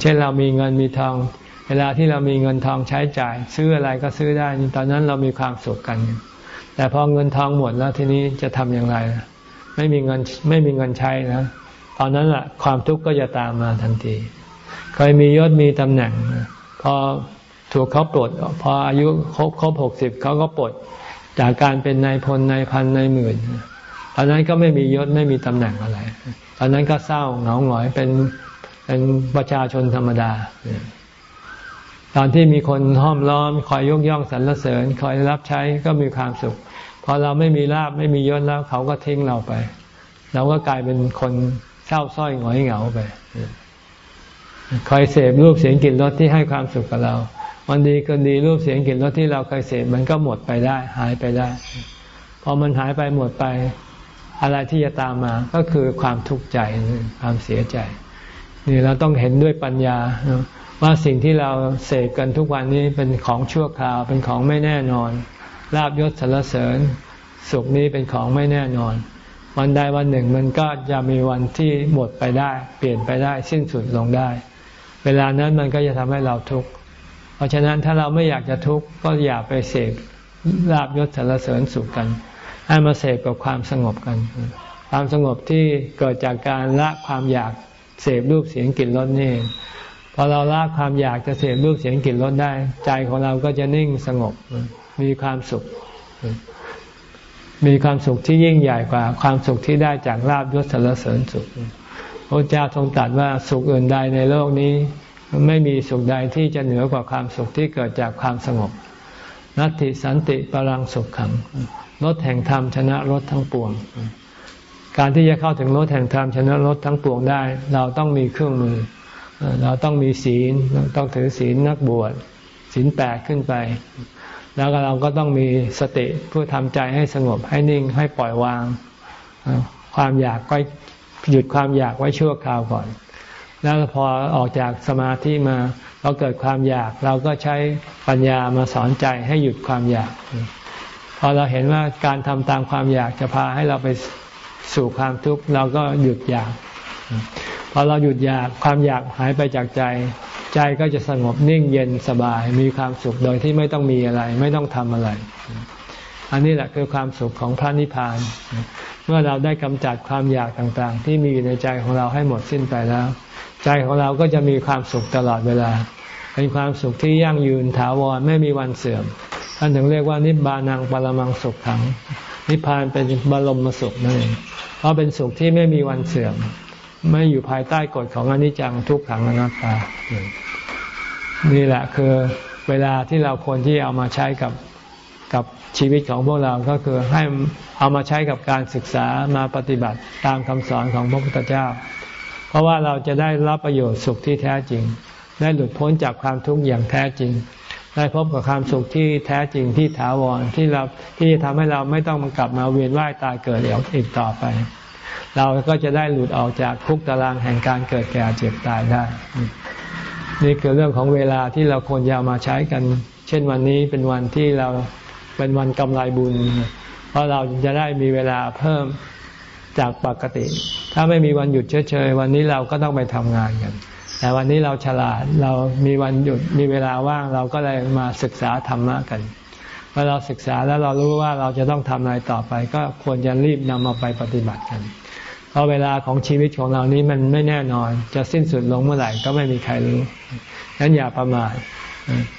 เช่นเรามีเงินมีทอง เวลาที่เรามีเงินทองใช้จ่าย ซื้ออะไรก็ซื้อได้ตอนนั้นเรามีความสุขกัน แต่พอเงินทองหมดแล้วทีนี้จะทำอย่างไร ไม่มีเงินไม่มีเงินใช้นะตอนนั้นแหละความทุกข์ก็จะตามมาทันที เคยมียศมีตำแหน่ง พอถูกเขาปลดพออายุครบครบหกสิบเขาก็ปลดจากการเป็นนายพลนายพันนายหมื่นตอนนั้นก็ไม่มียศไม่มีตำแหน่งอะไร ตอนนั้นก็เศร้าเหงาหงอยเป็นเป็นประชาชนธรรมดา ตอนที่มีคนห้อมล้อม คอยยกย่องสรรเสริญ คอยรับใช้ก็มีความสุข พอเราไม่มีลาบไม่มียศแล้วเขาก็ทิ้งเราไป เราก็กลายเป็นคนเศร้าส้อยหงอยเหงาไปคอยเสพรูปเสียงกลิ่นรสที่ให้ความสุขกับเรา วันดีก็ดีรูปเสียงกลิ่นรสที่เราเคยเสพมันก็หมดไปได้ หายไปได้ พอมันหายไปหมดไป อะไรที่จะตามมาก็คือความทุกข์ใจความเสียใจ นี่เราต้องเห็นด้วยปัญญา ว่าสิ่งที่เราเสพกันทุกวันนี้เป็นของชั่วคราวเป็นของไม่แน่นอนลาบยศสรรเสริญ สุขนี้เป็นของไม่แน่นอน วันใดวันหนึ่งมันก็จะมีวันที่หมดไปได้ เปลี่ยนไปได้สิ้นสุดลงได้ เวลานั้นมันก็จะทำให้เราทุกข์เพราะฉะนั้นถ้าเราไม่อยากจะทุกข์ก็อย่าไปเสพลาบยศสรรเสริญสุขกัน ให้มาเสพกับความสงบกัน ความสงบที่เกิดจากการละความอยากเสพรูปเสียงกลิ่นรสนี่ อเราละความอยากจะเสพรูปเสียงกลิ่นรสได้ ใจของเราก็จะนิ่งสงบมีความสุข มีความสุขที่ยิ่งใหญ่กว่า ความสุขที่ได้จากลาบยศสรรเสริญสุขพระเจ้าทรงตรัสว่าสุขอื่นใดในโลกนี้ ไม่มีสุขใดที่จะเหนือกว่าความสุขที่เกิดจากความสงบนัตติสันติปรังสุขขังรถแห่งธรรมชนะรถทั้งปวง การที่จะเข้าถึงรถแห่งธรรมชนะรถทั้งปวงได้ เราต้องมีเครื่องมือ เราต้องมีศีลต้องถือศีลนักบวชศีลแปดขึ้นไป แล้วเราก็ต้องมีสติเพื่อทำใจให้สงบให้นิ่งให้ปล่อยวาง ความอยากก็หยุดความอยากไว้ชั่วคราวก่อน แล้วพอออกจากสมาธิมาเราเกิดความอยากเราก็ใช้ปัญญามาสอนใจให้หยุดความอยาก พอเราเห็นว่าการทำตามความอยากจะพาให้เราไปสู่ความทุกข์เราก็หยุดอยาก พอเราหยุดอยากความอยากหายไปจากใจ ใจก็จะสงบนิ่งเย็นสบาย มีความสุขโดยที่ไม่ต้องมีอะไร ไม่ต้องทำอะไร อันนี้แหละคือความสุขของพระนิพพาน เมื่อเราได้กำจัดความอยากต่างๆ ที่มีอยู่ในใจของเราให้หมดสิ้นไปแล้ว ใจของเราก็จะมีความสุขตลอดเวลา เป็นความสุขที่ยั่งยืนถาวรไม่มีวันเสื่อมท่านถึงเรียกว่านิบานังปรมังสุขขัง นิพพานเป็นบรมสุขนั่นเองเพราะเป็นสุขที่ไม่มีวันเสื่อม ไม่อยู่ภายใต้กฎของอนิจจังทุกขังอนัตตา นี่แหละคือเวลาที่เราควรที่เอามาใช้กับกับชีวิตของพวกเราก็คือให้เอามาใช้กับการศึกษามาปฏิบัติตามคำสอนของพระพุทธเจ้า เพราะว่าเราจะได้รับประโยชน์สุขที่แท้จริง ได้หลุดพ้นจากความทุกข์อย่างแท้จริง ได้พบกับความสุขที่แท้จริงที่ถาวรที่เราที่ทำให้เราไม่ต้องมากลับมาเวียนว่ายตายเกิดอีกต่อไป เราก็จะได้หลุดออกจากคุกตารางแห่งการเกิดแก่เจ็บตายได้ นี่คือเรื่องของเวลาที่เราควรจะมาใช้กัน เช่นวันนี้เป็นวันที่เราเป็นวันกำไรบุญ เพราะเราจะได้มีเวลาเพิ่มจากปกติ ถ้าไม่มีวันหยุดเฉยๆวันนี้เราก็ต้องไปทำงานกัน แต่วันนี้เราฉลาดเรามีวันหยุดมีเวลาว่างเราก็เลยมาศึกษาธรรมะกัน อเราศึกษาแล้วเรารู้ว่าเราจะต้องทำอะไรต่อไป ก็ควรจะรีบนำมาไปปฏิบัติกันเพราะเวลาของชีวิตของเรานี้มันไม่แน่นอน จะสิ้นสุดลงเมื่อไหร่ก็ไม่มีใครรู้งั้นอย่าประมาท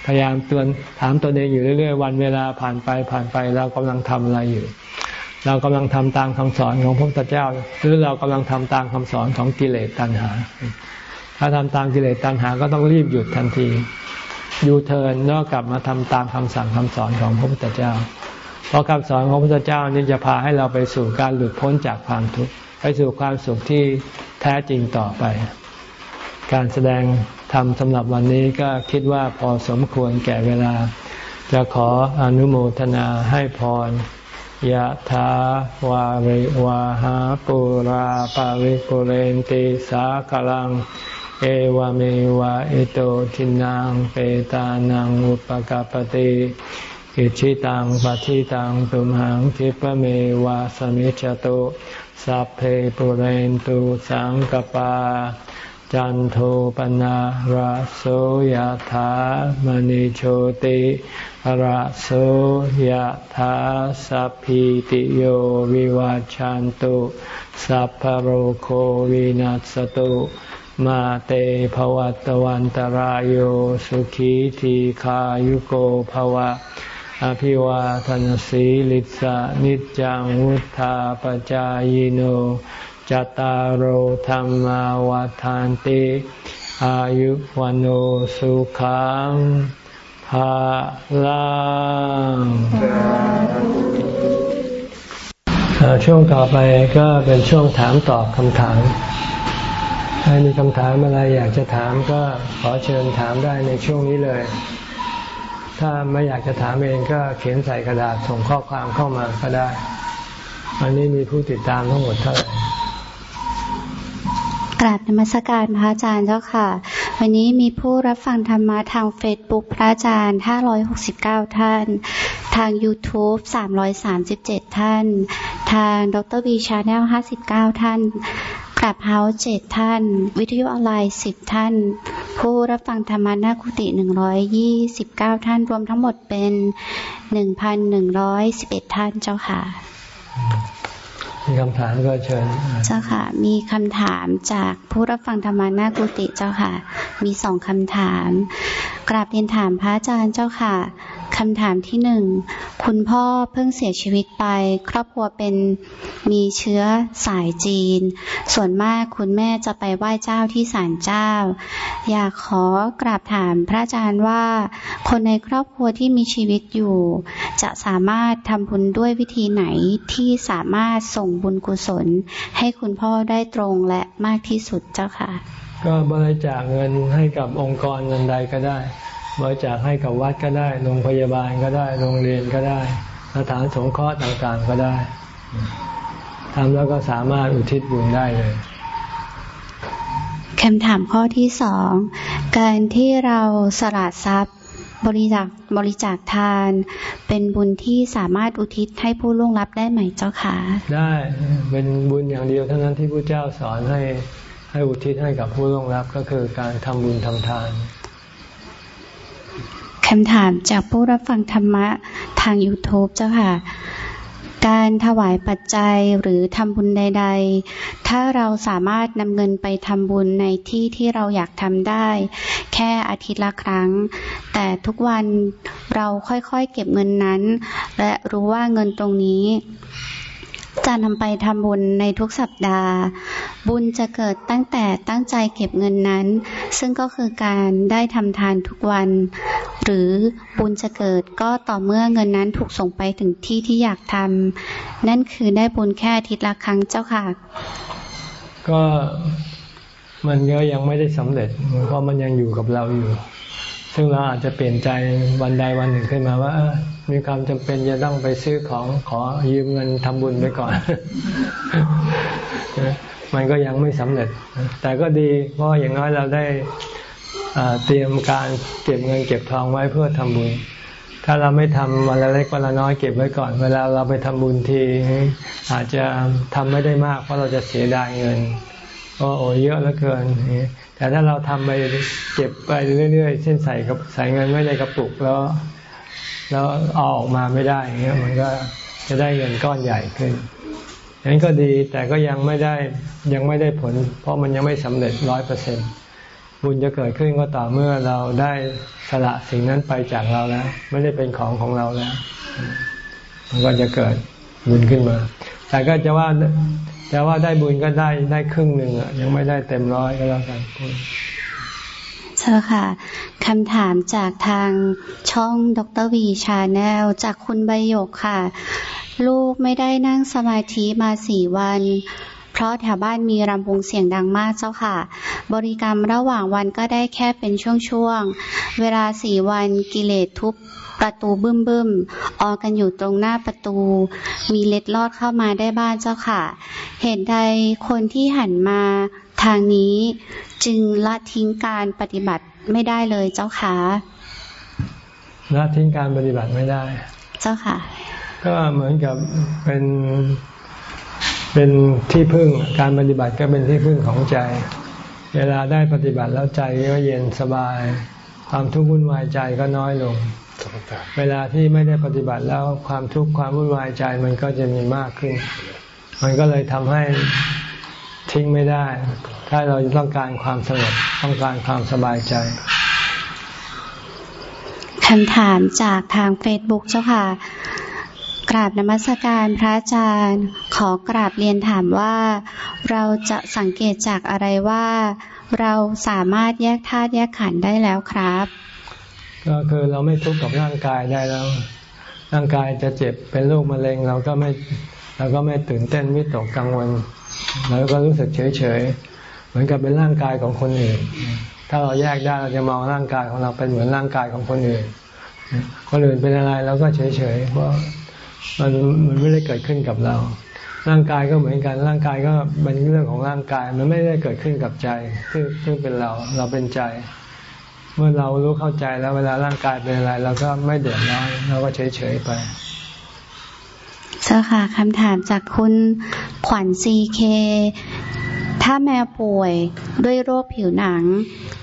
พยายามตือนถามตัวเองอยู่เรื่อยๆ วันเวลาผ่านไปผ่านไปเรากำลังทำอะไรอยู่ เรากำลังทำตามคำสอนของพระพุทธเจ้า หรือเรากำลังทำตามคำสอนของกิเลสตัณหา ถ้าทำตามกิเลสตัณหาก็ต้องรีบหยุดทันที ยูเทิร์นแล้วกลับมาทำตามคำสั่งคำสอนของพระพุทธเจ้า เพราะคำสอนของพระพุทธเจ้านี้จะพาให้เราไปสู่การหลุดพ้นจากความทุกข์ไปสู่ความสุขที่แท้จริงต่อไป การแสดงธรรมสำหรับวันนี้ก็คิดว่าพอสมควรแก่เวลา จะขออนุโมทนาให้พรยะถาวาริวาหาปุราปาริปุเรนติสาคลัง เอวเมวะอิโตทินังเปตานังอุปกาปติอิชิตังปฏิตังตุมหังคิปเมวะสมิจจตุสัพเพปุเรนตุสังกปา จันโทปนะระโสยธามณิโชติระโสยธาสัพพิติโยวิวัจจันตุสัพพโรโควินัสตุ มาเตภวัตวันตารโยสุขีทีขายุโกภวะ อภิวาทนสีลิสะนิจังวุธาปจายโนจตารโหธรรมวาทานติ อายุวันโอสุขังภาลังช่วงต่อไปก็เป็นช่วงถามตอบคำถาม ใครมีคำถามอะไรอยากจะถามก็ขอเชิญถามได้ในช่วงนี้เลย ถ้าไม่อยากจะถามเองก็เขียนใส่กระดาษส่งข้อความเข้ามาก็ได้ วันนี้มีผู้ติดตามทั้งหมดเท่าไหร่กราบนมัสการพระอาจารย์เจ้าค่ะ วันนี้มีผู้รับฟังธรรมะทางเฟซบุ๊กพระอาจารย์ 569 ท่าน ทาง YouTube 337 ท่าน ทางดร.วี Channel 59 ท่าน Clubhouse เจ็ดท่าน วิทยุออนไลน์สิบท่าน ผู้รับฟังธรรมะหน้ากุฏิหนึ่งร้อยยี่สิบเก้าท่าน รวมทั้งหมดเป็นหนึ่งพันหนึ่งร้อยสิบเอ็ดท่านเจ้าค่ะ มีคำถามก็เชิญ เจ้าค่ะ มีคำถามจากผู้รับฟังธรรมานากุติเจ้าค่ะ มีสองคำถาม กราบเรียนถามพระอาจารย์เจ้าค่ะ คำถามที่หนึ่งคุณพ่อเพิ่งเสียชีวิตไป ครอบครัวเป็นมีเชื้อสายจีน ส่วนมากคุณแม่จะไปไหว้เจ้าที่ศาลเจ้า อยากขอกราบถามพระอาจารย์ว่า คนในครอบครัวที่มีชีวิตอยู่ จะสามารถทำบุญด้วยวิธีไหนที่สามารถส่งบุญกุศล ให้คุณพ่อได้ตรงและมากที่สุดเจ้าค่ะ ก็บริจาคเงินให้กับองค์กรเงินใดก็ได้ บริจาคให้กับวัดก็ได้ โรงพยาบาลก็ได้ โรงเรียนก็ได้ สถานสงเคราะห์ต่างๆก็ได้ทำแล้วก็สามารถอุทิศบุญได้เลยคำถามข้อที่สอง การที่เราสละทรัพย์บริจาคบริจาคทาน เป็นบุญที่สามารถอุทิศให้ผู้ล่วงลับได้ไหมเจ้าคะได้เป็นบุญอย่างเดียวเท่านั้นที่พระเจ้าสอนให้ให้อุทิศให้กับผู้ล่วงลับก็คือการทำบุญทำทาน คำถามจากผู้รับฟังธรรมะทาง YouTube เจ้าค่ะ การถวายปัจจัยหรือทำบุญใด ๆ ถ้าเราสามารถนำเงินไปทำบุญในที่ที่เราอยากทำได้ แค่อาทิตย์ละครั้ง แต่ทุกวันเราค่อยๆเก็บเงินนั้น และรู้ว่าเงินตรงนี้ จะนำไปทำบุญในทุกสัปดาห์ บุญจะเกิดตั้งแต่ตั้งใจเก็บเงินนั้น ซึ่งก็คือการได้ทำทานทุกวัน หรือบุญจะเกิดก็ต่อเมื่อเงินนั้นถูกส่งไปถึงที่ที่อยากทำนั่นคือได้บุญแค่อาทิตย์ละครั้งเจ้าค่ะ ก็มันก็ยังไม่ได้สำเร็จ เพราะมันยังอยู่กับเราอยู่ ซึ่งเราอาจจะเปลี่ยนใจวันใดวันหนึ่งขึ้นมาว่ามีความจำเป็นจะต้องไปซื้อของขอยืมเงินทำบุญไปก่อน มันก็ยังไม่สำเร็จ แต่ก็ดีเพราะอย่างน้อยเราได้เตรียมการเก็บเงินเก็บทองไว้เพื่อทำบุญ ถ้าเราไม่ทำวันละเล็กวันละน้อยเก็บไว้ก่อน เวลาเราไปทำบุญทีอาจจะทำไม่ได้มากเพราะเราจะเสียดายเงินก็โอ้เยอะเหลือเกิน แต่ถ้าเราทำไปเก็บไปเรื่อยๆเช่นใส่กับใส่เงินไว้ในกระปุกแล้ว แล้วเอาออกมาไม่ได้เงี้ยมันก็จะได้เงินก้อนใหญ่ขึ้นอย่างนั้นก็ดีแต่ก็ยังไม่ได้ยังไม่ได้ผล เพราะมันยังไม่สำเร็จร้อยเปอร์เซ็นบุญจะเกิดขึ้นก็ต่อเมื่อเราได้สละสิ่งนั้นไปจากเราแล้ว ไม่ได้เป็นของของเราแล้ว มันก็จะเกิดบุญขึ้นมา แต่ก็จะว่า ต่ว่าได้บุญก็ได้ได้ครึ่งหนึ่งอะยังไม่ได้เต็มร้อยก็แล้วกันเชิญค่ะคำถามจากทางช่องดรวีชาแนลจากคุณใบยกค่ะ ลูกไม่ได้นั่งสมาธิมาสี่วัน เพราะแถวบ้านมีรำวงเสียงดังมากเจ้าค่ะ บริกรรมระหว่างวันก็ได้แค่เป็นช่วงๆ เวลาสี่วันกิเลสทุบประตูบึ้มบึ้มออกันอยู่ตรงหน้าประตู มีเล็ดลอดเข้ามาได้บ้านเจ้าค่ะ เหตุใดคนที่หันมาทางนี้จึงละทิ้งการปฏิบัติไม่ได้เลยเจ้าค่ะละทิ้งการปฏิบัติไม่ได้ เจ้าค่ะ ก็เหมือนกับเป็นเป็นที่พึ่งการปฏิบัติก็เป็นที่พึ่งของใจ เวลาได้ปฏิบัติแล้วใจก็เย็นสบาย ความทุกข์วุ่นวายใจก็น้อยลง เวลาที่ไม่ได้ปฏิบัติแล้วความทุกข์ความวุ่นวายใจมันก็จะมีมากขึ้น มันก็เลยทำให้ทิ้งไม่ได้ ถ้าเราต้องการความสงบต้องการความสบายใจคำถามจากทางเฟซบุ๊กเจ้าค่ะ กราบนมัสการพระอาจารย์ ขอกราบเรียนถามว่า เราจะสังเกตจากอะไรว่า เราสามารถแยกธาตุแยกขันธ์ได้แล้วครับ ก็คือเราไม่ทุกข์กับร่างกายได้แล้ว ร่างกายจะเจ็บเป็นโรคมะเร็ง เราก็ไม่เราก็ไม่ตื่นเต้นไม่ตกกังวลเราก็รู้สึกเฉยเฉยเหมือนกับเป็นร่างกายของคนอื่น ถ้าเราแยกได้เราจะมองร่างกายของเราเป็นเหมือนร่างกายของคนอื่นคนอื่นเป็นอะไรเราก็เฉยเฉยเพราะ มันมันไม่ได้เกิดขึ้นกับเรา ร่างกายก็เหมือนกัน ร่างกายก็เป็นเรื่องของร่างกาย มันไม่ได้เกิดขึ้นกับใจซึ่งซึ่งเป็นเรา เราเป็นใจ เมื่อเรารู้เข้าใจแล้วเวลาร่างกายเป็นอะไรเราก็ไม่เดือดร้อนเราก็เฉยเฉยไปเจ้าค่ะคำถามจากคุณขวัญซีเคถ้าแมวป่วยด้วยโรคผิวหนัง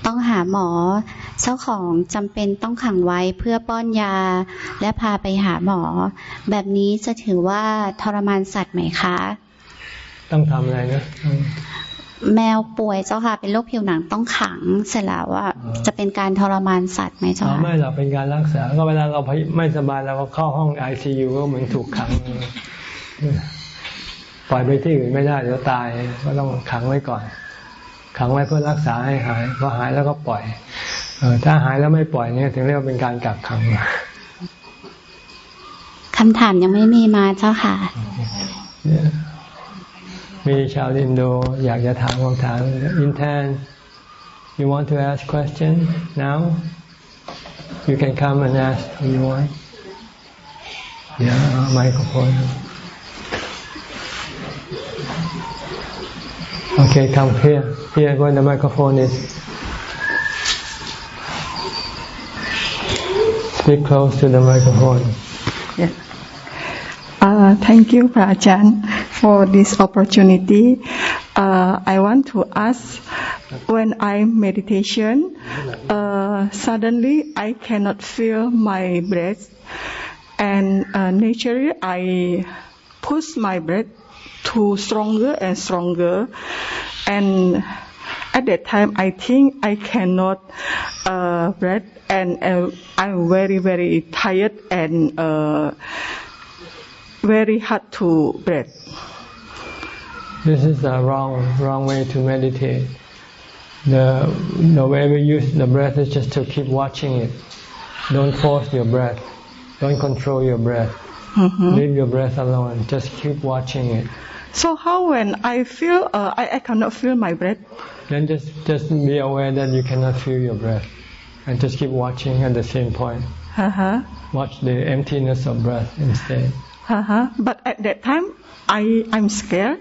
ต้องหาหมอ เจ้าของจำเป็นต้องขังไว้เพื่อป้อนยา และพาไปหาหมอ แบบนี้จะถือว่าทรมานสัตว์ไหมคะ ต้องทำอะไรนะแมวป่วยเจ้าค่ะ เป็นโรคผิวหนังต้องขังเสร็จแล้วว่าจะเป็นการทรมานสัตว์ไหมเจ้าค่ะไม่หรอกเป็นการรักษาก็เวลาเราไม่สบายเราก็เข้าห้องไอซียูก็เหมือนถูกขังปล่อยไปที่อื่นไม่ได้เดี๋ยวตายก็ต้องขังไว้ก่อน ขังไว้เพื่อรักษาให้หายพอหายแล้วก็ปล่อยเออ ถ้าหายแล้วไม่ปล่อยเนี่ยถึงเรียกว่าเป็นการกักขังคำถามยังไม่มีมาเจ้าค่ะ มีชาวอินโดอยากจะถามคำถามอินแทน you want to ask question now you can come and ask if you want yeah microphone okay come here here where the microphone is speak close to the microphone yeah. uh, thank you Prajan for this opportunity. Uh, I want to ask when I meditation, uh, suddenly I cannot feel my breath, and uh, naturally I push my breath to stronger and stronger, and at that time I think I cannot uh, breathe, and uh, I'm very very tired and uh, very hard to breathe. This is the wrong wrong way to meditate. The the way we use the breath is just to keep watching it. Don't force your breath. Don't control your breath. Mm-hmm. Leave your breath alone. Just keep watching it. So how when I feel uh, I, I cannot feel my breath? Then just just be aware that you cannot feel your breath, and just keep watching at the same point. Uh-huh. Watch the emptiness of breath instead. Uh-huh. But at that time, I I'm scared.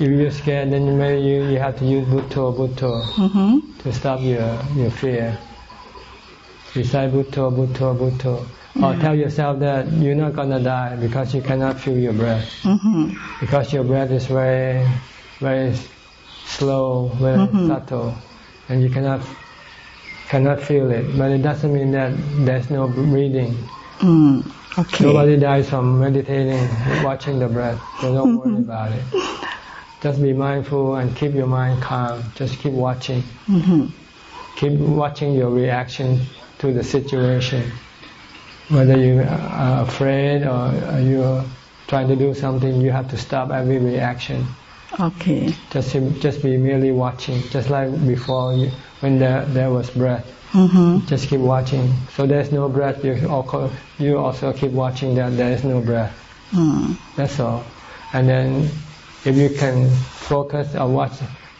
If you're scared, then maybe you, you have to use butto butto mm-hmm. to stop your your fear. Recite butto butto butto. Or tell yourself that you're not gonna die because you cannot feel your breath. Mm-hmm. Because your breath is very very slow, very mm-hmm. subtle, and you cannot cannot feel it. But it doesn't mean that there's no breathing. Mm. Okay. Nobody dies from meditating, watching the breath. So don't worry mm-hmm. about it. Just be mindful and keep your mind calm. Just keep watching. Mm-hmm. Keep watching your reaction to the situation. Whether you are afraid or you're trying to do something, you have to stop every reaction. Okay. Just just be merely watching, just like before you, when there there was breath. Mm-hmm. Just keep watching. So there's no breath. You also, you also keep watching that there is no breath. Mm. That's all. And then if you can focus or watch,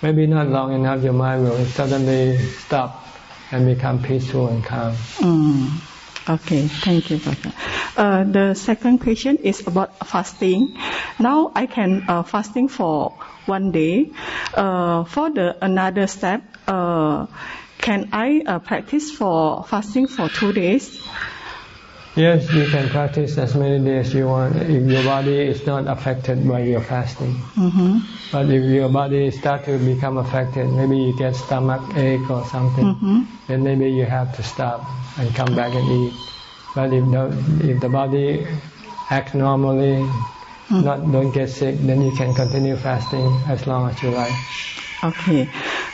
maybe not long enough, your mind will suddenly stop and become peaceful and calm. Mm. Okay, thank you. Uh, the second question is about fasting. Now I can uh, fasting for one day. Uh, for the another step, uh, can I uh, practice for fasting for two days? Yes, you can practice as many days you want if your body is not affected by your fasting. Mm-hmm. But if your body start to become affected, maybe you get stomach ache or something, Mm-hmm. then maybe you have to stop and come back and eat. But if the if the body acts normally, not don't get sick, then you can continue fasting as long as you like. Okay.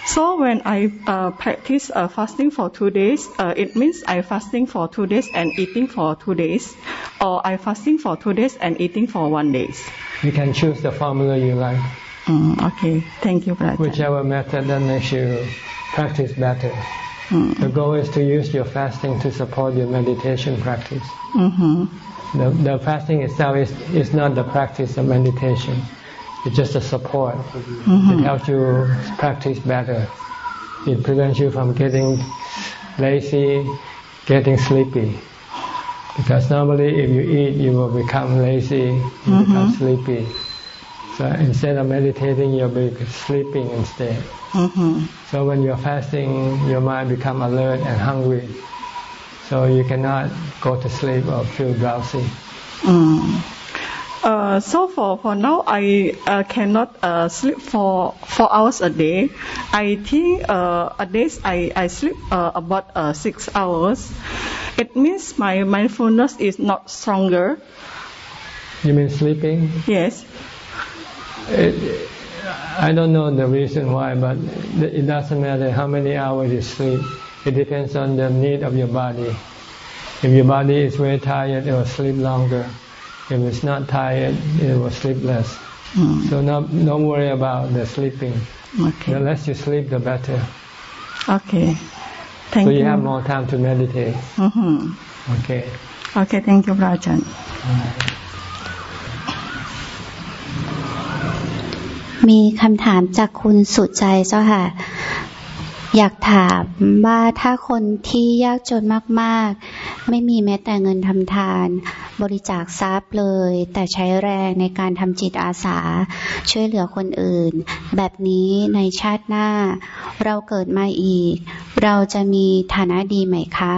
So when I uh, practice uh, fasting for two days, uh, it means I fasting for two days and eating for two days, or I fasting for two days and eating for one days. You can choose the formula you like, Mm, okay. Thank you, Brother. whichever method that makes you practice better. Mm, The goal is to use your fasting to support your meditation practice. mm-hmm. The, the fasting itself is, is not the practice of meditation. It's just a support. It helps you practice better. It prevents you from getting lazy, getting sleepy. Because normally if you eat, you will become lazy, you become sleepy. So instead of meditating, you'll be sleeping instead. Mm-hmm. So when you're fasting, your mind become alert and hungry. So you cannot go to sleep or feel drowsy. Mm. Uh, so for, for now, I uh, cannot uh, sleep for four hours a day. I think uh, a day I, I sleep uh, about uh, six hours. It means my mindfulness is not stronger. You mean sleeping? Yes. It, I don't know the reason why, but it doesn't matter how many hours you sleep. It depends on the need of your body. If your body is very tired, it will sleep longer. If it's not tired, it will sleep less. Mm. So no, don't worry about the sleeping. The Okay. less you sleep, the better. Okay. Thank so you. you have more time to meditate. hmm Okay. Okay. Thank you, Rajan. มีคำถามจากคุณสุใจเจ้าค่ะ อยากถามว่าถ้าคนที่ยากจนมากๆ ไม่มีแม้แต่เงินทำทาน บริจาคทรัพย์เลย แต่ใช้แรงในการทำจิตอาสา ช่วยเหลือคนอื่น แบบนี้ในชาติหน้า เราเกิดมาอีก เราจะมีฐานะดีไหมคะ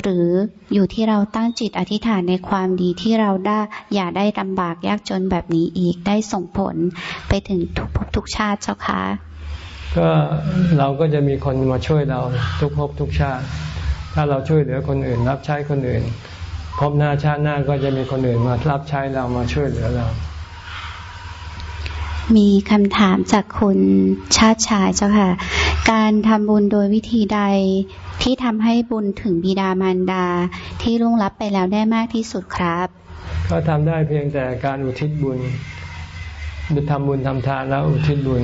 หรืออยู่ที่เราตั้งจิตอธิษฐานในความดีที่เราได้อย่าได้ลำบากยากจนแบบนี้อีกได้ส่งผลไปถึงทุกภพทุกชาติเจ้าคะ ก็เราก็จะมีคนมาช่วยเราทุกภพทุกชาติ ถ้าเราช่วยเหลือคนอื่น รับใช้คนอื่นภพหน้าชาติหน้าก็จะมีคนอื่นมารับใช้เรามาช่วยเหลือเรา มีคำถามจากคุณชาติชายเจ้าค่ะ การทำบุญโดยวิธีใดที่ทำให้บุญถึงบิดามารดาที่ล่วงลับไปแล้วได้มากที่สุดครับ ก็ทำได้เพียงแต่การอุทิศบุญทำบุญทำทานแล้วอุทิศบุญ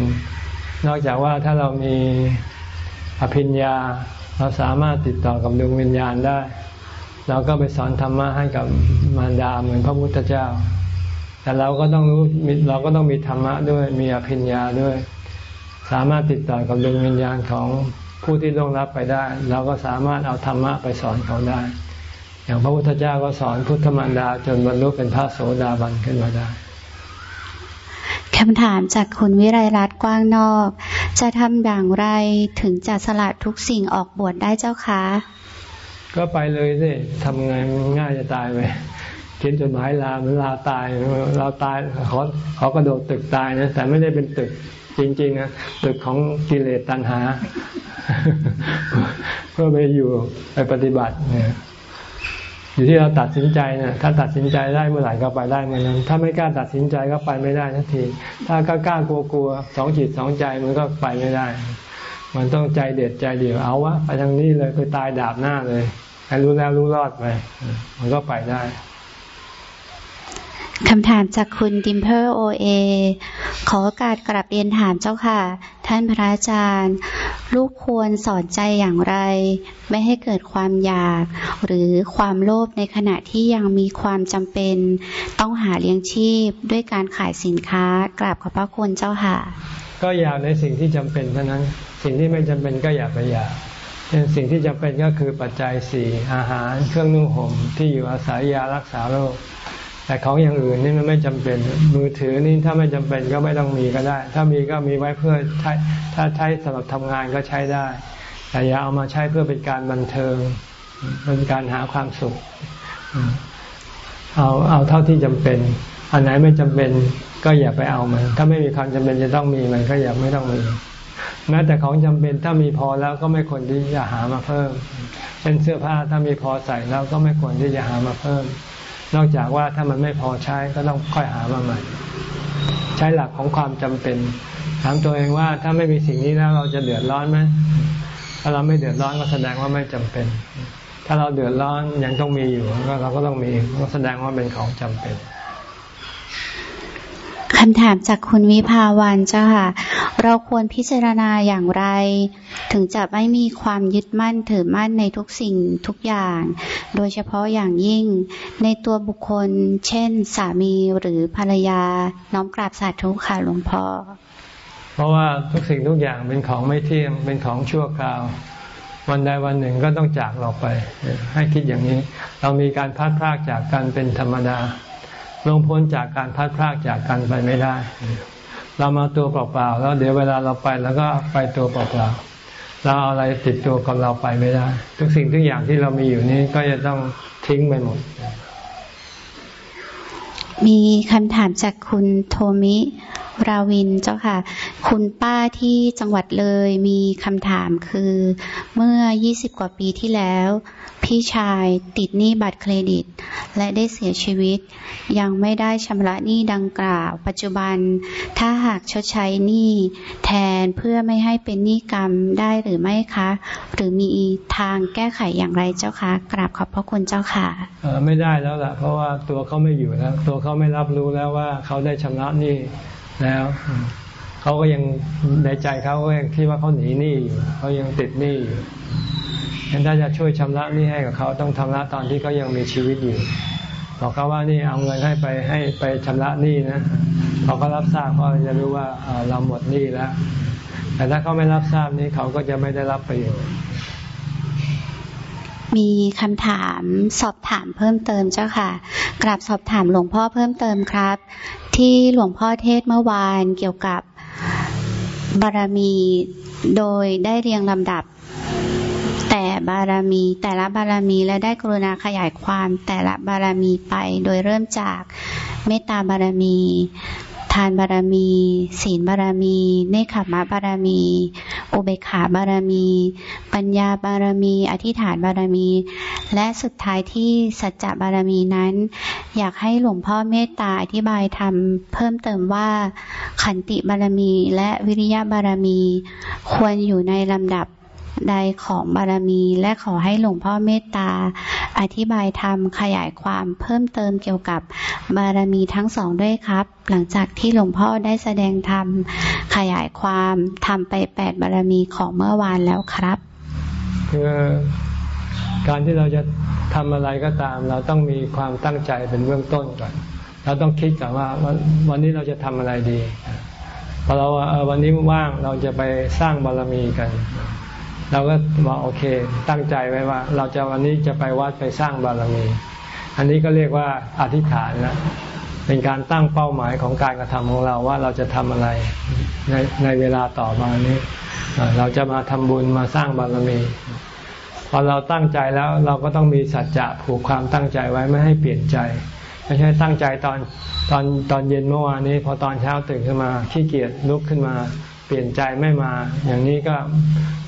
นอกจากว่าถ้าเรามีอภิญญา เราสามารถติดต่อกับดวงวิญญาณได้ เราก็ไปสอนธรรมะให้กับมารดาเหมือนพระพุทธเจ้า แต่เราก็ต้องรู้เราก็ต้องมีธรรมะด้วยมีอภิญญาด้วย สามารถติดต่อกับดวงวิญญาณของผู้ที่ล่วงลับไปได้ เราก็สามารถเอาธรรมะไปสอนเขาได้ อย่างพระพุทธเจ้าก็สอนพุทธมารดาจนบรรลุเป็นพระโสดาบันขึ้นมาได้ คำถามจากคุณวิไรรัตน์กว้างนอก จะทำอย่างไรถึงจะสละทุกสิ่งออกบวชได้เจ้าคะ ก็ไปเลยสิทำไงง่ายจะตายไปเขียนจดหมายลาเหมือนลาตายเราตายขอขอกระโดดตึกตายนะแต่ไม่ได้เป็นตึกจริงๆนะตึกของกิเลสตัณหา เพื่อไปอยู่ไปปฏิบัติเนี่ย อยู่ที่เราตัดสินใจนะถ้าตัดสินใจได้เมื่อไหร่ก็ไปได้เมื่อนั้นถ้าไม่กล้าตัดสินใจก็ไปไม่ได้ทันที ถ้ากล้ากล้ากลัวกลัวสองจิตสองใจมันก็ไปไม่ได้ มันต้องใจเด็ดใจเดียวเอาวะไปทางนี้เลยไปตายดาบหน้าเลยให้รู้แล้วรู้รอดไปมันก็ไปได้ คำถามจากคุณดิมเพอร์โอเอขอโอกาสกลับเรียนถามเจ้าค่ะ ท่านพระอาจารย์ ลูกควรสอนใจอย่างไร ไม่ให้เกิดความอยาก หรือความโลภในขณะที่ยังมีความจำเป็น ต้องหาเลี้ยงชีพด้วยการขายสินค้ากราบขอบพระคุณเจ้าค่ะ ก็อยากในสิ่งที่จำเป็นเท่านั้น สิ่งที่ไม่จำเป็นก็อย่าไปอยากเช่นสิ่งที่จำเป็นก็คือปัจจัยสี่อาหารเครื่องนุ่งห่มที่อยู่อาศัยยารักษาโรค แต่ของอย่างอื่นนี่มันไม่จำเป็นมือถือนี่ถ้าไม่จำเป็นก็ไม่ต้องมีก็ได้ ถ้ามีก็มีไว้เพื่อใช้ถ้าใช้สำหรับทำงานก็ใช้ได้ แต่อย่าเอามาใช้เพื่อเป็นการบันเทิงเป็นการหาความสุข เอาเอาเท่าที่จำเป็น อันไหนไม่จำเป็นก็อย่าไปเอามัน ถ้าไม่มีความจำเป็นจะต้องมีมันก็อย่าไม่ต้องมีแม้แต่ของจำเป็นถ้ามีพอแล้วก็ไม่ควรที่จะหามาเพิ่ม เช่นเสื้อผ้าถ้ามีพอใส่แล้วก็ไม่ควรที่จะหามาเพิ่ม นอกจากว่าถ้ามันไม่พอใช้ก็ต้องค่อยหามาใหม่ ใช้หลักของความจำเป็น ถามตัวเองว่าถ้าไม่มีสิ่งนี้แล้วเราจะเดือดร้อนไหมถ้าเราไม่เดือดร้อนก็แสดงว่าไม่จำเป็น ถ้าเราเดือดร้อนยังต้องมีอยู่ก็เราก็ต้องมีก็แสดงว่าเป็นของจำเป็น คำถามจากคุณวิภาวันเจ้าค่ะ เราควรพิจารณาอย่างไร ถึงจะไม่มีความยึดมั่นถือมั่นในทุกสิ่งทุกอย่าง โดยเฉพาะอย่างยิ่งในตัวบุคคล เช่น สามีหรือภรรยา น้อมกราบสาธุค่ะหลวงพ่อ เพราะว่าทุกสิ่งทุกอย่างเป็นของไม่เที่ยง เป็นของชั่วคราว วันใดวันหนึ่งก็ต้องจากเราไป ให้คิดอย่างนี้ เรามีการพัดพลากจากกันเป็นธรรมดา ลงพ้นจากการพัดพรากจากกันไปไม่ได้ เรามาตัวเปล่าๆแล้วเดี๋ยวเวลาเราไปแล้วก็ไปตัวเปล่าๆเราเอาอะไรติดตัวกับเราไปไม่ได้ ทุกสิ่งทุกอย่างที่เรามีอยู่นี้ก็จะต้องทิ้งไปหมด มีคำถามจากคุณโทมิ ราวินเจ้าค่ะ คุณป้าที่จังหวัดเลยมีคำถามคือเมื่อ 20 กว่าปีที่แล้ว พี่ชายติดหนี้บัตรเครดิต และได้เสียชีวิต ยังไม่ได้ชำระหนี้ดังกล่าว ปัจจุบันถ้าหากชดใช้หนี้แทนเพื่อไม่ให้เป็นหนี้กรรมได้หรือไม่คะ หรือมีทางแก้ไขอย่างไรเจ้าคะกราบขอบพระคุณเจ้าค่ะไม่ได้แล้วล่ะ เพราะว่าตัวเขาไม่อยู่แล้วตัวเขาไม่รับรู้แล้วว่าเขาได้ชำระหนี้ แล้วเขาก็ยังในใจเขาก็ยังคิดว่าเขาหนีหนี้อยู่เขายังติดหนี้อยู่งั้นถ้าจะช่วยชำระหนี้ให้กับเขาต้องชำระตอนที่เขายังมีชีวิตอยู่บอกเขาว่านี่เอาเงินให้ไปให้ไปชำระหนี้นะเขาก็รับทราบเขาจะรู้ว่าเราหมดหนี้แล้ว แต่ถ้าเขาไม่รับทราบนี้เขาก็จะไม่ได้รับประโยชน์มีคำถามสอบถามเพิ่มเติมเจ้าค่ะ กราบสอบถามหลวงพ่อเพิ่มเติมครับ ที่หลวงพ่อเทศเมื่อวานเกี่ยวกับบารมีโดยได้เรียงลำดับ แต่บารมีแต่ละบารมีและได้กรุณาขยายความแต่ละบารมีไป โดยเริ่มจากเมตตาบารมีานบารมี ศีลบารมี เนคขมะบารมี อุเบกขาบารมี ปัญญาบารมี อธิษฐานบารมี และสุดท้ายที่สัจจะบารมีนั้น อยากให้หลวงพ่อเมตตาอธิบายทำเพิ่มเติมว่าขันติบารมีและวิริยะบารมี ควรอยู่ในลำดับ ใดของบารมี และขอให้หลวงพ่อเมตตา อธิบายธรรมขยายความเพิ่มเติมเกี่ยวกับบารมีทั้งสองด้วยครับ หลังจากที่หลวงพ่อได้แสดงธรรมขยายความทำไปแปดบารมีของเมื่อวานแล้วครับคือการที่เราจะทำอะไรก็ตาม เราต้องมีความตั้งใจเป็นเบื้องต้นก่อนเราต้องคิดก่อนว่าวันนี้เราจะทำอะไรดีพอเราวันนี้ว่างเราจะไปสร้างบารมีกัน เราก็บอกโอเค ตั้งใจไว้ว่า เราจะวันนี้จะไปวัดไปสร้างบารมี อันนี้ก็เรียกว่าอธิษฐานนะเป็นการตั้งเป้าหมายของการกระทำของเราว่าเราจะทำอะไรในในเวลาต่อมานี้เราจะมาทำบุญมาสร้างบารมี พอเราตั้งใจแล้วเราก็ต้องมีสัจจะผูกความตั้งใจไว้ไม่ให้เปลี่ยนใจไม่ใช่ตั้งใจตอนตอนตอนเย็นเมื่อวานนี้ พอตอนเช้าตื่นขึ้นมาขี้เกียจลุกขึ้นมา เปลี่ยนใจไม่มา อย่างนี้ก็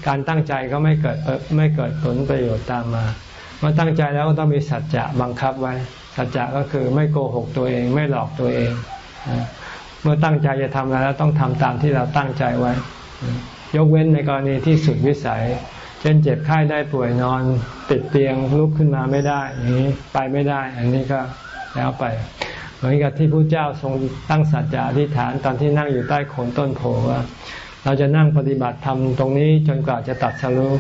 การตั้งใจก็ไม่เกิดไม่เกิดผลประโยชน์ตามมาเมื่อตั้งใจแล้วก็ต้องมีสัจจะบังคับไว้ สัจจะก็คือไม่โกหกตัวเอง ไม่หลอกตัวเอง เมื่อตั้งใจจะทำอะไรแล้วต้องทำตามที่เราตั้งใจไว้ ยกเว้นในกรณีที่สุดวิสัย เช่นเจ็บไข้ได้ป่วยนอน ติดเตียงลุกขึ้นมาไม่ได้อย่างนี้ไปไม่ได้ อันนี้ก็แล้วไป เหมือนกับที่พระเจ้าทรงตั้งสัจจะอธิษฐานตอนที่นั่งอยู่ใต้โคนต้นโพว่าเราจะนั่งปฏิบัติธรรมตรงนี้จนกว่าจะตัดสรู้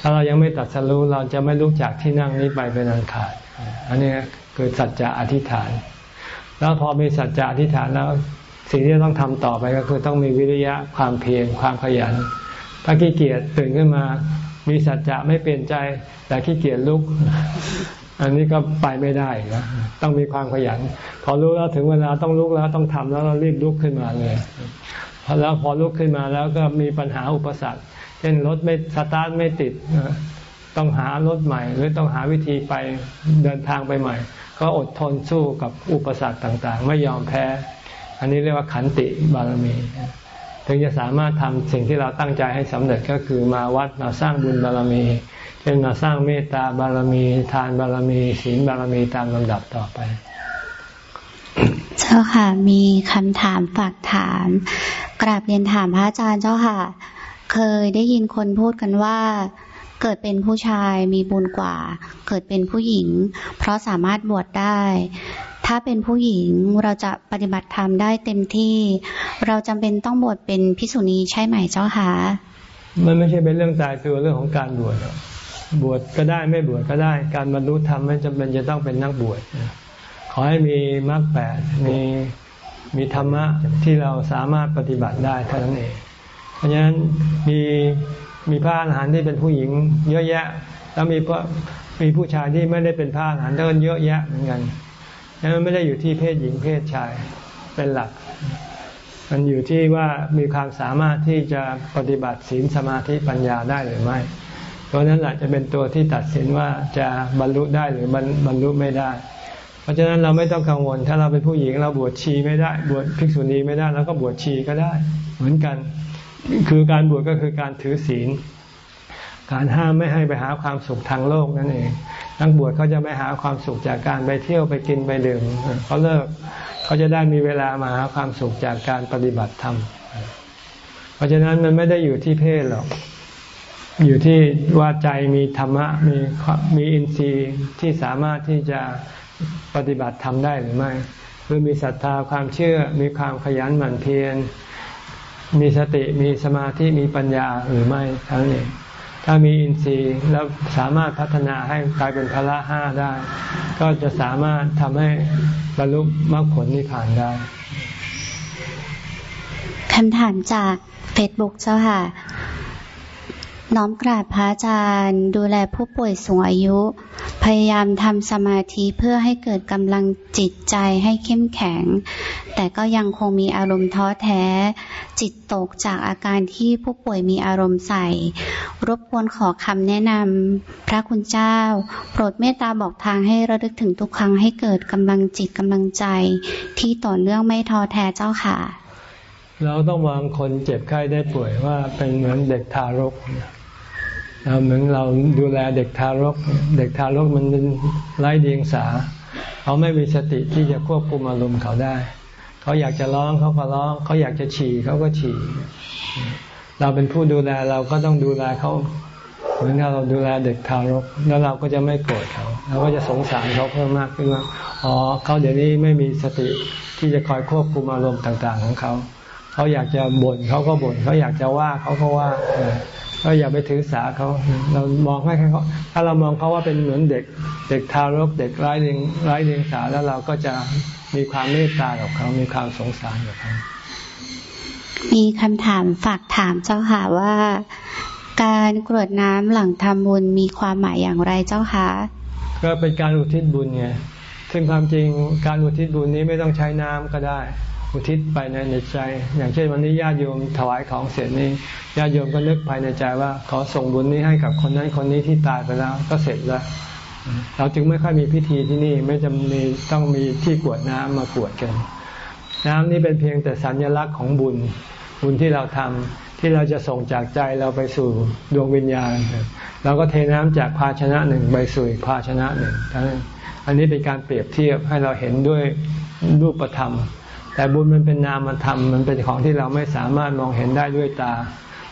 ถ้าเรายังไม่ตัดสรู้เราจะไม่รู้จักที่นั่งนี้ไปเป็นอันขาด อันนี้คือสัจจะอธิษฐาน แล้วพอมีสัจจะอธิษฐานแล้วสิ่งที่ต้องทำต่อไปก็คือต้องมีวิริยะความเพียรความขยัน ถ้าขี้เกียจตื่นขึ้นมา มีสัจจะไม่เปลี่ยนใจ แต่ขี้เกียจลุก อันนี้ก็ไปไม่ได้นะต้องมีความขยัน พอรู้แล้วถึงเวลาต้องลุกแล้วต้องทำแล้วเรารีบลุกขึ้นมาเลยพอแล้วพอลุกขึ้นมาแล้วก็มีปัญหาอุปสรรค เช่นรถไม่สตาร์ทไม่ติดต้องหารถใหม่ หรือต้องหาวิธีไปเดินทางไปใหม่ ก็อดทนสู้กับอุปสรรคต่างๆ ไม่ยอมแพ้ อันนี้เรียกว่าขันติบารมี ถึงจะสามารถทำสิ่งที่เราตั้งใจให้สำเร็จก็คือมาวัดมาสร้างบุญบารมี เช่นมาสร้างเมตตาบารมี ทานบารมีศีลบารมีตามลำดับต่อไป เจ้าค่ะ มีคำถามฝากถาม กราบเรียนถามพระอาจารย์เจ้าค่ะ เคยได้ยินคนพูดกันว่าเกิดเป็นผู้ชายมีบุญกว่า เกิดเป็นผู้หญิง เพราะสามารถบวชได้ ถ้าเป็นผู้หญิงเราจะปฏิบัติธรรมได้เต็มที่ เราจำเป็นต้องบวชเป็นพิสุณีใช่ไหมเจ้าค่ะมันไม่ใช่เป็นเรื่องตายตัวเรื่องของการบวช บวชก็ได้ไม่บวชก็ได้ การบรรลุธรรมไม่จำเป็นจะต้องเป็นนักบวชขอให้มีมรรคแปดมีมีธรรมะที่เราสามารถปฏิบัติได้เท่านั้นเอง เพราะฉะนั้นมีมีพระอรหันต์ที่เป็นผู้หญิง เยอะแยะ แล้วมีมีผู้ชายที่ไม่ได้เป็นพระอรหันต์ก็เยอะแยะเหมือนกันนั้นไม่ได้อยู่ที่เพศหญิงเพศชายเป็นหลัก มันอยู่ที่ว่ามีความสามารถที่จะปฏิบัติศีลสมาธิปัญญาได้หรือไม่ ตัวนั้นแหละจะเป็นตัวที่ตัดสินว่าจะบรรลุได้หรือบรรลุไม่ได้ เพราะฉะนั้นเราไม่ต้องกังวล ถ้าเราเป็นผู้หญิงเราบวชชีไม่ได้ บวชภิกษุณีไม่ได้เราก็บวชชีก็ได้ เหมือนกัน คือการบวชก็คือการถือศีล การห้ามไม่ให้ไปหาความสุขทางโลกนั่นเองนักบวชเขาจะไม่หาความสุขจากการไปเที่ยวไปกินไปดื่มเขาเลิกเขาจะได้มีเวลามาหาความสุขจากการปฏิบัติธรรมเพราะฉะนั้นมันไม่ได้อยู่ที่เพศหรอก อยู่ที่ว่าใจมีธรรมะมีมีอินทรีย์ที่สามารถที่จะปฏิบัติทำได้หรือไม่คือมีศรัทธาความเชื่อมีความขยันหมั่นเพียรมีสติมีสมาธิมีปัญญาหรือไม่ทั้งนี้ถ้ามีอินทรีย์แล้วสามารถพัฒนาให้กลายเป็นพละห้าได้ ก็จะสามารถทำให้บรรลุมรรคผลนิพพานได้คำถามจากเฟซบุ๊กเจ้าค่ะ น้อมกราบพระอาจารย์ ดูแลผู้ป่วยสูงอายุ พยายามทำสมาธิเพื่อให้เกิดกำลังจิตใจให้เข้มแข็ง แต่ก็ยังคงมีอารมณ์ท้อแท้ จิตตกจากอาการที่ผู้ป่วยมีอารมณ์ใส่ รบกวนขอคำแนะนำพระคุณเจ้า โปรดเมตตาบอกทางให้ระลึกถึงทุกครั้งให้เกิดกำลังจิตกำลังใจ ที่ต่อเนื่องไม่ท้อแท้เจ้าค่ะเราต้องวางคนเจ็บไข้ได้ป่วยว่าเป็นเหมือนเด็กทารก เราเหมือนเราดูแลเด็กทารก เด็กทารกมันเป็นไร้เดียงสา เขาไม่มีสติที่จะควบคุมอารมณ์เขาได้ เขาอยากจะร้องเขาก็ร้อง เขาอยากจะฉี่เขาก็ฉี่ เราเป็นผู้ดูแลเราก็ต้องดูแลเขาเหมือนเราดูแลเด็กทารก แล้วเราก็จะไม่โกรธเขา เราก็จะสงสารเขาเพิ่มมากขึ้นว่าอ๋อเขาเดี๋ยวนี้ไม่มีสติที่จะคอยควบคุมอารมณ์ต่าง ๆ ของเขา เขาอยากจะบ่นเขาก็บ่นเขาอยากจะว่าเขาก็ว่า ก็อย่าไปถือสาเขาเรามองให้เขาถ้าเรามองเขาว่าเป็นเหมือนเด็ก เด็กทารกเด็กไร้เดียงไร้เดียงสาแล้วเราก็จะมีความเมตตากับเขา มีความสงสารกับเขามีคำถามฝากถามเจ้าค่ะว่า การกรวดน้ำหลังทำบุญมีความหมายอย่างไรเจ้าคะก็เป็นการอุทิศบุญไงซึ่งความจริงการอุทิศบุญนี้ไม่ต้องใช้น้ำก็ได้ อุทิศไปในในใจ อย่างเช่นวันนี้ญาติโยมถวายของเสร็จนี้ญาติโยมก็นึกภายในใจว่า ขอส่งบุญนี้ให้กับคนนั้นคนนี้ที่ตายไปแล้วก็เสร็จแล้ว เราจึงไม่ค่อยมีพิธีที่นี่ไม่จำมีต้องมีที่กวดน้ำมากวดกัน น้ำนี้เป็นเพียงแต่สัญลักษณ์ของบุญ บุญที่เราทำที่เราจะส่งจากใจเราไปสู่ดวงวิญญาณเราก็เทน้ำจากภาชนะหนึ่งไปสู่ภาชนะหนึ่งอันนี้เป็นการเปรียบเทียบให้เราเห็นด้วยรูปธรรม แต่บุญมันเป็นนามธรรมมันเป็นของที่เราไม่สามารถมองเห็นได้ด้วยตา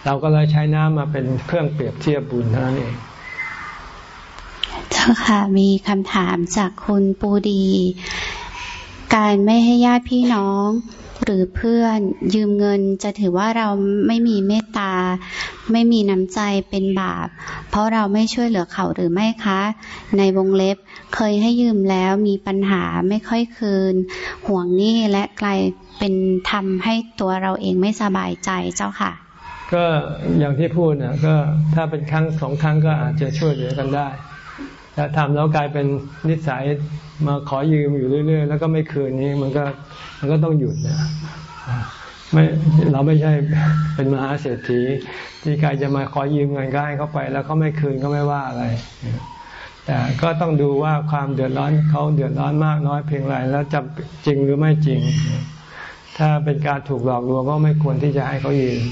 เราก็เลยใช้น้ำมาเป็นเครื่องเปรียบเทียบบุญเท่านั้นเองเจ้าค่ะมีคำถามจากคุณปูดี การไม่ให้ญาติพี่น้องหรือเพื่อนยืมเงินจะถือว่าเราไม่มีเมตตา ไม่มีน้ำใจเป็นบาป เพราะเราไม่ช่วยเหลือเขาหรือไม่คะ ในวงเล็บ เคยให้ยืมแล้วมีปัญหาไม่ค่อยคืน ห่วงหนี้และกลายเป็นทำให้ตัวเราเองไม่สบายใจเจ้าค่ะ ก็อย่างที่พูดนะก็ถ้าเป็นครั้งสองครั้งก็อาจจะช่วยเหลือกันได้ถ้าทำแล้วกลายเป็นนิสัยมาขอยืมอยู่เรื่อย ๆ แล้วก็ไม่คืนนี้มันก็มันก็ต้องหยุดนะไม่เราไม่ใช่เป็นมหาเศรษฐี ที่ใครจะมาขอยืมเงินก็ให้เขาไป แล้วเขาไม่คืนก็ไม่ว่าอะไร แต่ก็ต้องดูว่าความเดือดร้อนเขาเดือดร้อนมากน้อยเพียงไรแล้วจะจริงหรือไม่จริง ถ้าเป็นการถูกหลอกลวงก็ไม่ควรที่จะให้เขายืม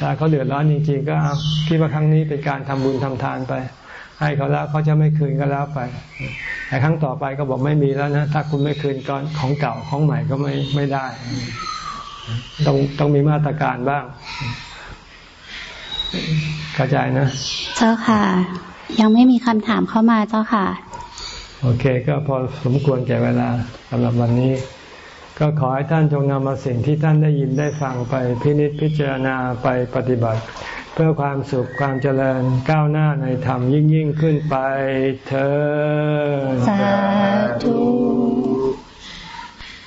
ถ้าเขาเดือดร้อนจริง ๆ ก็คิดว่าครั้งนี้เป็นการทำบุญทำทานไป ให้เขาแล้วเขาจะไม่คืนก็แล้วไป แต่ครั้งต่อไปก็บอกไม่มีแล้วนะ ถ้าคุณไม่คืนก่อนของเก่าของใหม่ก็ไม่ไม่ได้ ต้องต้องมีมาตรการบ้างเข้าใจนะ เจ้าค่ะ ยังไม่มีคำถามเข้ามาเจ้าค่ะ โอเค ก็พอสมควรแก่เวลาสำหรับวันนี้ ก็ขอให้ท่านจงนำมาสิ่งที่ท่านได้ยินได้ฟังไปพินิจพิจารณาไปปฏิบัติ เพื่อความสุขความเจริญก้าวหน้าในธรรมยิ่งยิ่งขึ้นไปเธอสาธุ